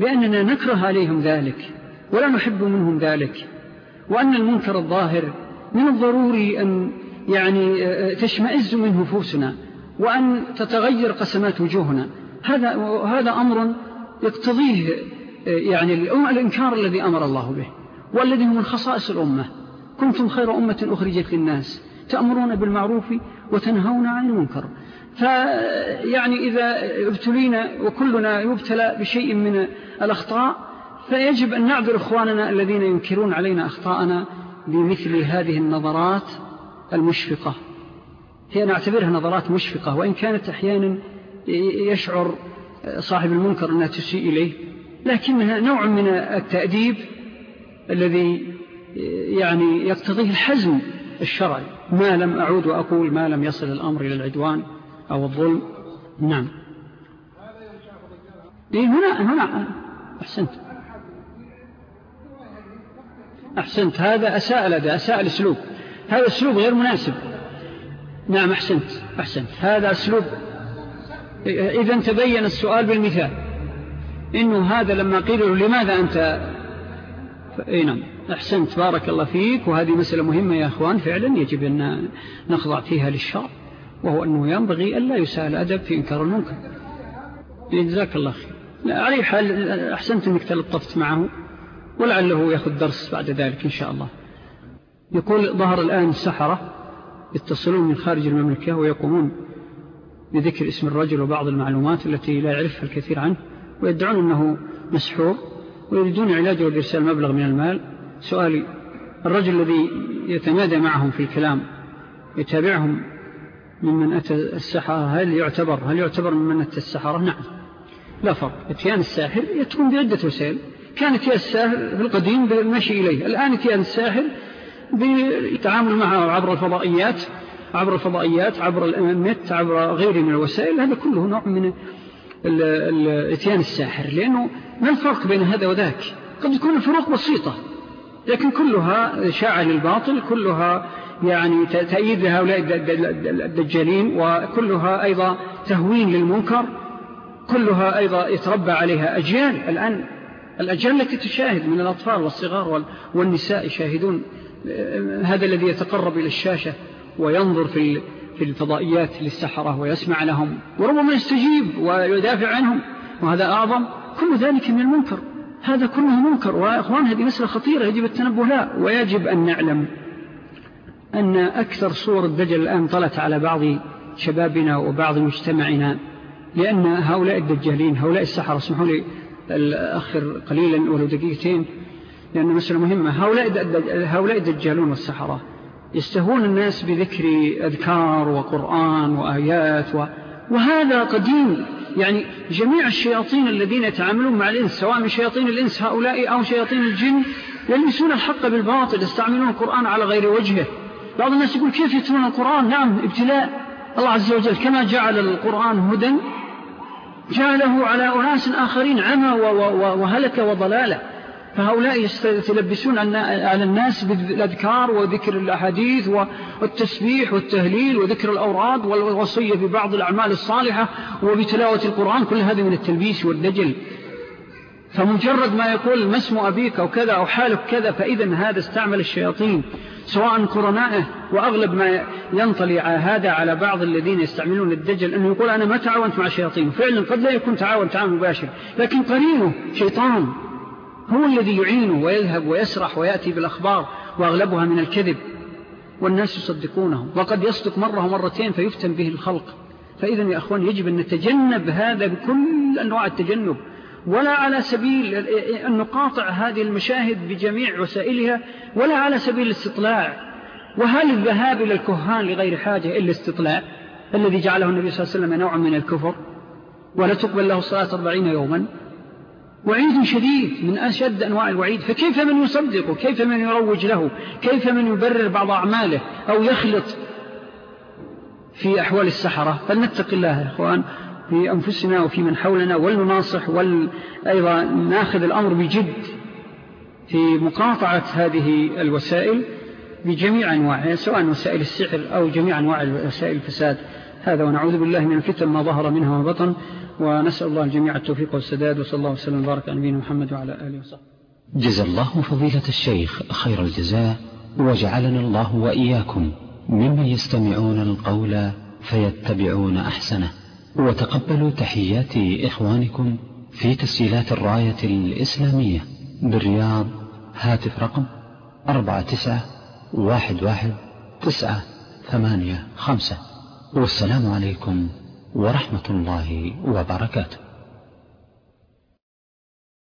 بأننا نكره عليهم ذلك ولا نحب منهم ذلك وأن المنكر الظاهر من الضروري أن يعني تشمئز منه نفوسنا وأن تتغير قسمات وجوهنا. هذا, هذا أمر يقتضيه يعني الإنكار الذي أمر الله به والذي هو من خصائص الأمة. كنتم خير أمة أخرجت للناس. تأمرون بالمعروف وتنهون عن المنكر. فيعني إذا ابتلينا وكلنا يبتلى بشيء من الأخطاء فيجب أن نعذر إخواننا الذين ينكرون علينا أخطاءنا بمثل هذه النظرات المشفقة. هي نعتبرها نظرات مشفقة وإن كانت أحيانا يشعر صاحب المنكر أنها تسيء إليه. لكنها نوع من التأديب الذي يعني يقتضيه الحزم الشرعي. ما لم أعود وأقول ما لم يصل الأمر إلى العدوان أو الظلم. نعم. إيه هنا هنا. أحسنت. أحسنت. هذا أساء لدى أساء الأسلوب هذا أسلوب غير مناسب. نعم أحسنت. أحسنت. هذا أسلوب. إذا تبين السؤال بالمثال. إنه هذا لما قيل لماذا أنت؟ إيه نعم. أحسنت بارك الله فيك. وهذه مسألة مهمة يا أخوان. فعلا يجب أن نخضع فيها للشرع وهو أنه ينبغي أن لا يسأل أدب في إنكار المنكر. جزاك الله خير. علي حال أحسنت أنك تلطفت معه ولعله يأخذ درس بعد ذلك إن شاء الله. يقول ظهر الآن السحرة يتصلون من خارج المملكة ويقومون بذكر اسم الرجل وبعض المعلومات التي لا يعرفها الكثير عنه ويدعون أنه مسحور ويريدون علاجه بإرسال مبلغ من المال. سؤالي الرجل الذي يتمادى معهم في الكلام يتابعهم ممن أتى السحرة هل يعتبر هل يعتبر ممن أتى السحرة؟ نعم. لا فرق. إتيان الساحر يتكون بعدة وسائل. كان إتيان الساحر في القديم بالمشي إليه. الآن إتيان الساحر بالتعامل معه عبر الفضائيات عبر الفضائيات عبر النت عبر غيره من الوسائل. هذا كله نوع من إتيان الساحر. لأنه ما الفرق بين هذا وذاك؟ قد يكون الفروق بسيطة. لكن كلها شاعة للباطل كلها يعني تأييد لهؤلاء الدجالين وكلها أيضا تهوين للمنكر كلها أيضا يتربى عليها أجيال. الآن الأجيال التي تشاهد من الأطفال والصغار والنساء يشاهدون آه، هذا الذي يتقرب إلى الشاشة وينظر في في الفضائيات للسحرة ويسمع لهم وربما يستجيب ويدافع عنهم وهذا أعظم. كل ذلك من المنكر. هذا كله منكر وإخوان هذه مسألة خطيرة يجب التنبه لا ويجب أن نعلم أن أكثر صور الدجل الآن طلت على بعض شبابنا وبعض مجتمعنا لأن هؤلاء الدجالين هؤلاء السحر اسمحوا لي الأخر قليلا ولو دقيقتين لأن مسألة مهمة. هؤلاء الدجالون والسحرة يستهون الناس بذكر أذكار وقرآن وآيات و... وهذا قديم. يعني جميع الشياطين الذين يتعاملون مع الإنس سواء من شياطين الإنس هؤلاء أو شياطين الجن يلمسون الحق بالباطل يستعملون القرآن على غير وجهه. بعض الناس يقول كيف يتلون القرآن؟ نعم ابتلاء. الله عز وجل كما جعل القرآن هدى جعله على أناس آخرين عمى وهلك وضلالة فهؤلاء يتلبسون على الناس بالأذكار وذكر الأحاديث والتسبيح والتهليل وذكر الأوراد والوصية ببعض الأعمال الصالحة وبتلاوة القرآن كل هذا من التلبيس والدجل فمجرد ما يقول ما اسم أبيك أو كذا أو حالك كذا فإذا هذا استعمل الشياطين سواء قرنائه وأغلب ما ينطلي هذا على بعض الذين يستعملون الدجل أنه يقول أنا ما تعاونت مع الشياطين. فعلا قد لا يكون تعاون تعاون مباشر لكن قرينه شيطان. هو الذي يعينه ويذهب ويسرح ويأتي بالأخبار وأغلبها من الكذب والناس يصدقونه وقد يصدق مرة ومرتين فيفتن به الخلق. فإذا يا أخوان يجب أن نتجنب هذا بكل أنواع التجنب ولا على سبيل أن نقاطع هذه المشاهد بجميع وسائلها ولا على سبيل الاستطلاع. وهل الذهاب إلى الكهان لغير حاجة إلا استطلاع الذي جعله النبي صلى الله عليه وسلم نوعا من الكفر؟ ولا تقبل له الصلاة أربعين يوما. وعيد شديد من أشد أنواع الوعيد. فكيف من يصدقه كيف من يروج له؟ كيف من يبرر بعض أعماله أو يخلط في أحوال السحرة؟ فلنتق الله يا أخوان في أنفسنا وفي من حولنا ولنناصح وأيضا ناخذ الأمر بجد في مقاطعة هذه الوسائل بجميع أنواعها سواء وسائل السحر أو جميع أنواع وسائل الفساد. هذا ونعوذ بالله من الفتن ما ظهر منها وما بطن ونسأل الله الجميع التوفيق والسداد وصلى الله وسلم وبارك على نبينا محمد وعلى آله وصحبه. جزا الله فضيلة الشيخ خير الجزاء وجعلنا الله وإياكم ممن يستمعون القول فيتبعون أحسنه. وتقبلوا تحيات إخوانكم في تسجيلات الراية الإسلامية بالرياض هاتف رقم أربعة تسعة واحد واحد تسعة ثمانية خمسة. والسلام عليكم ورحمة الله وبركاته.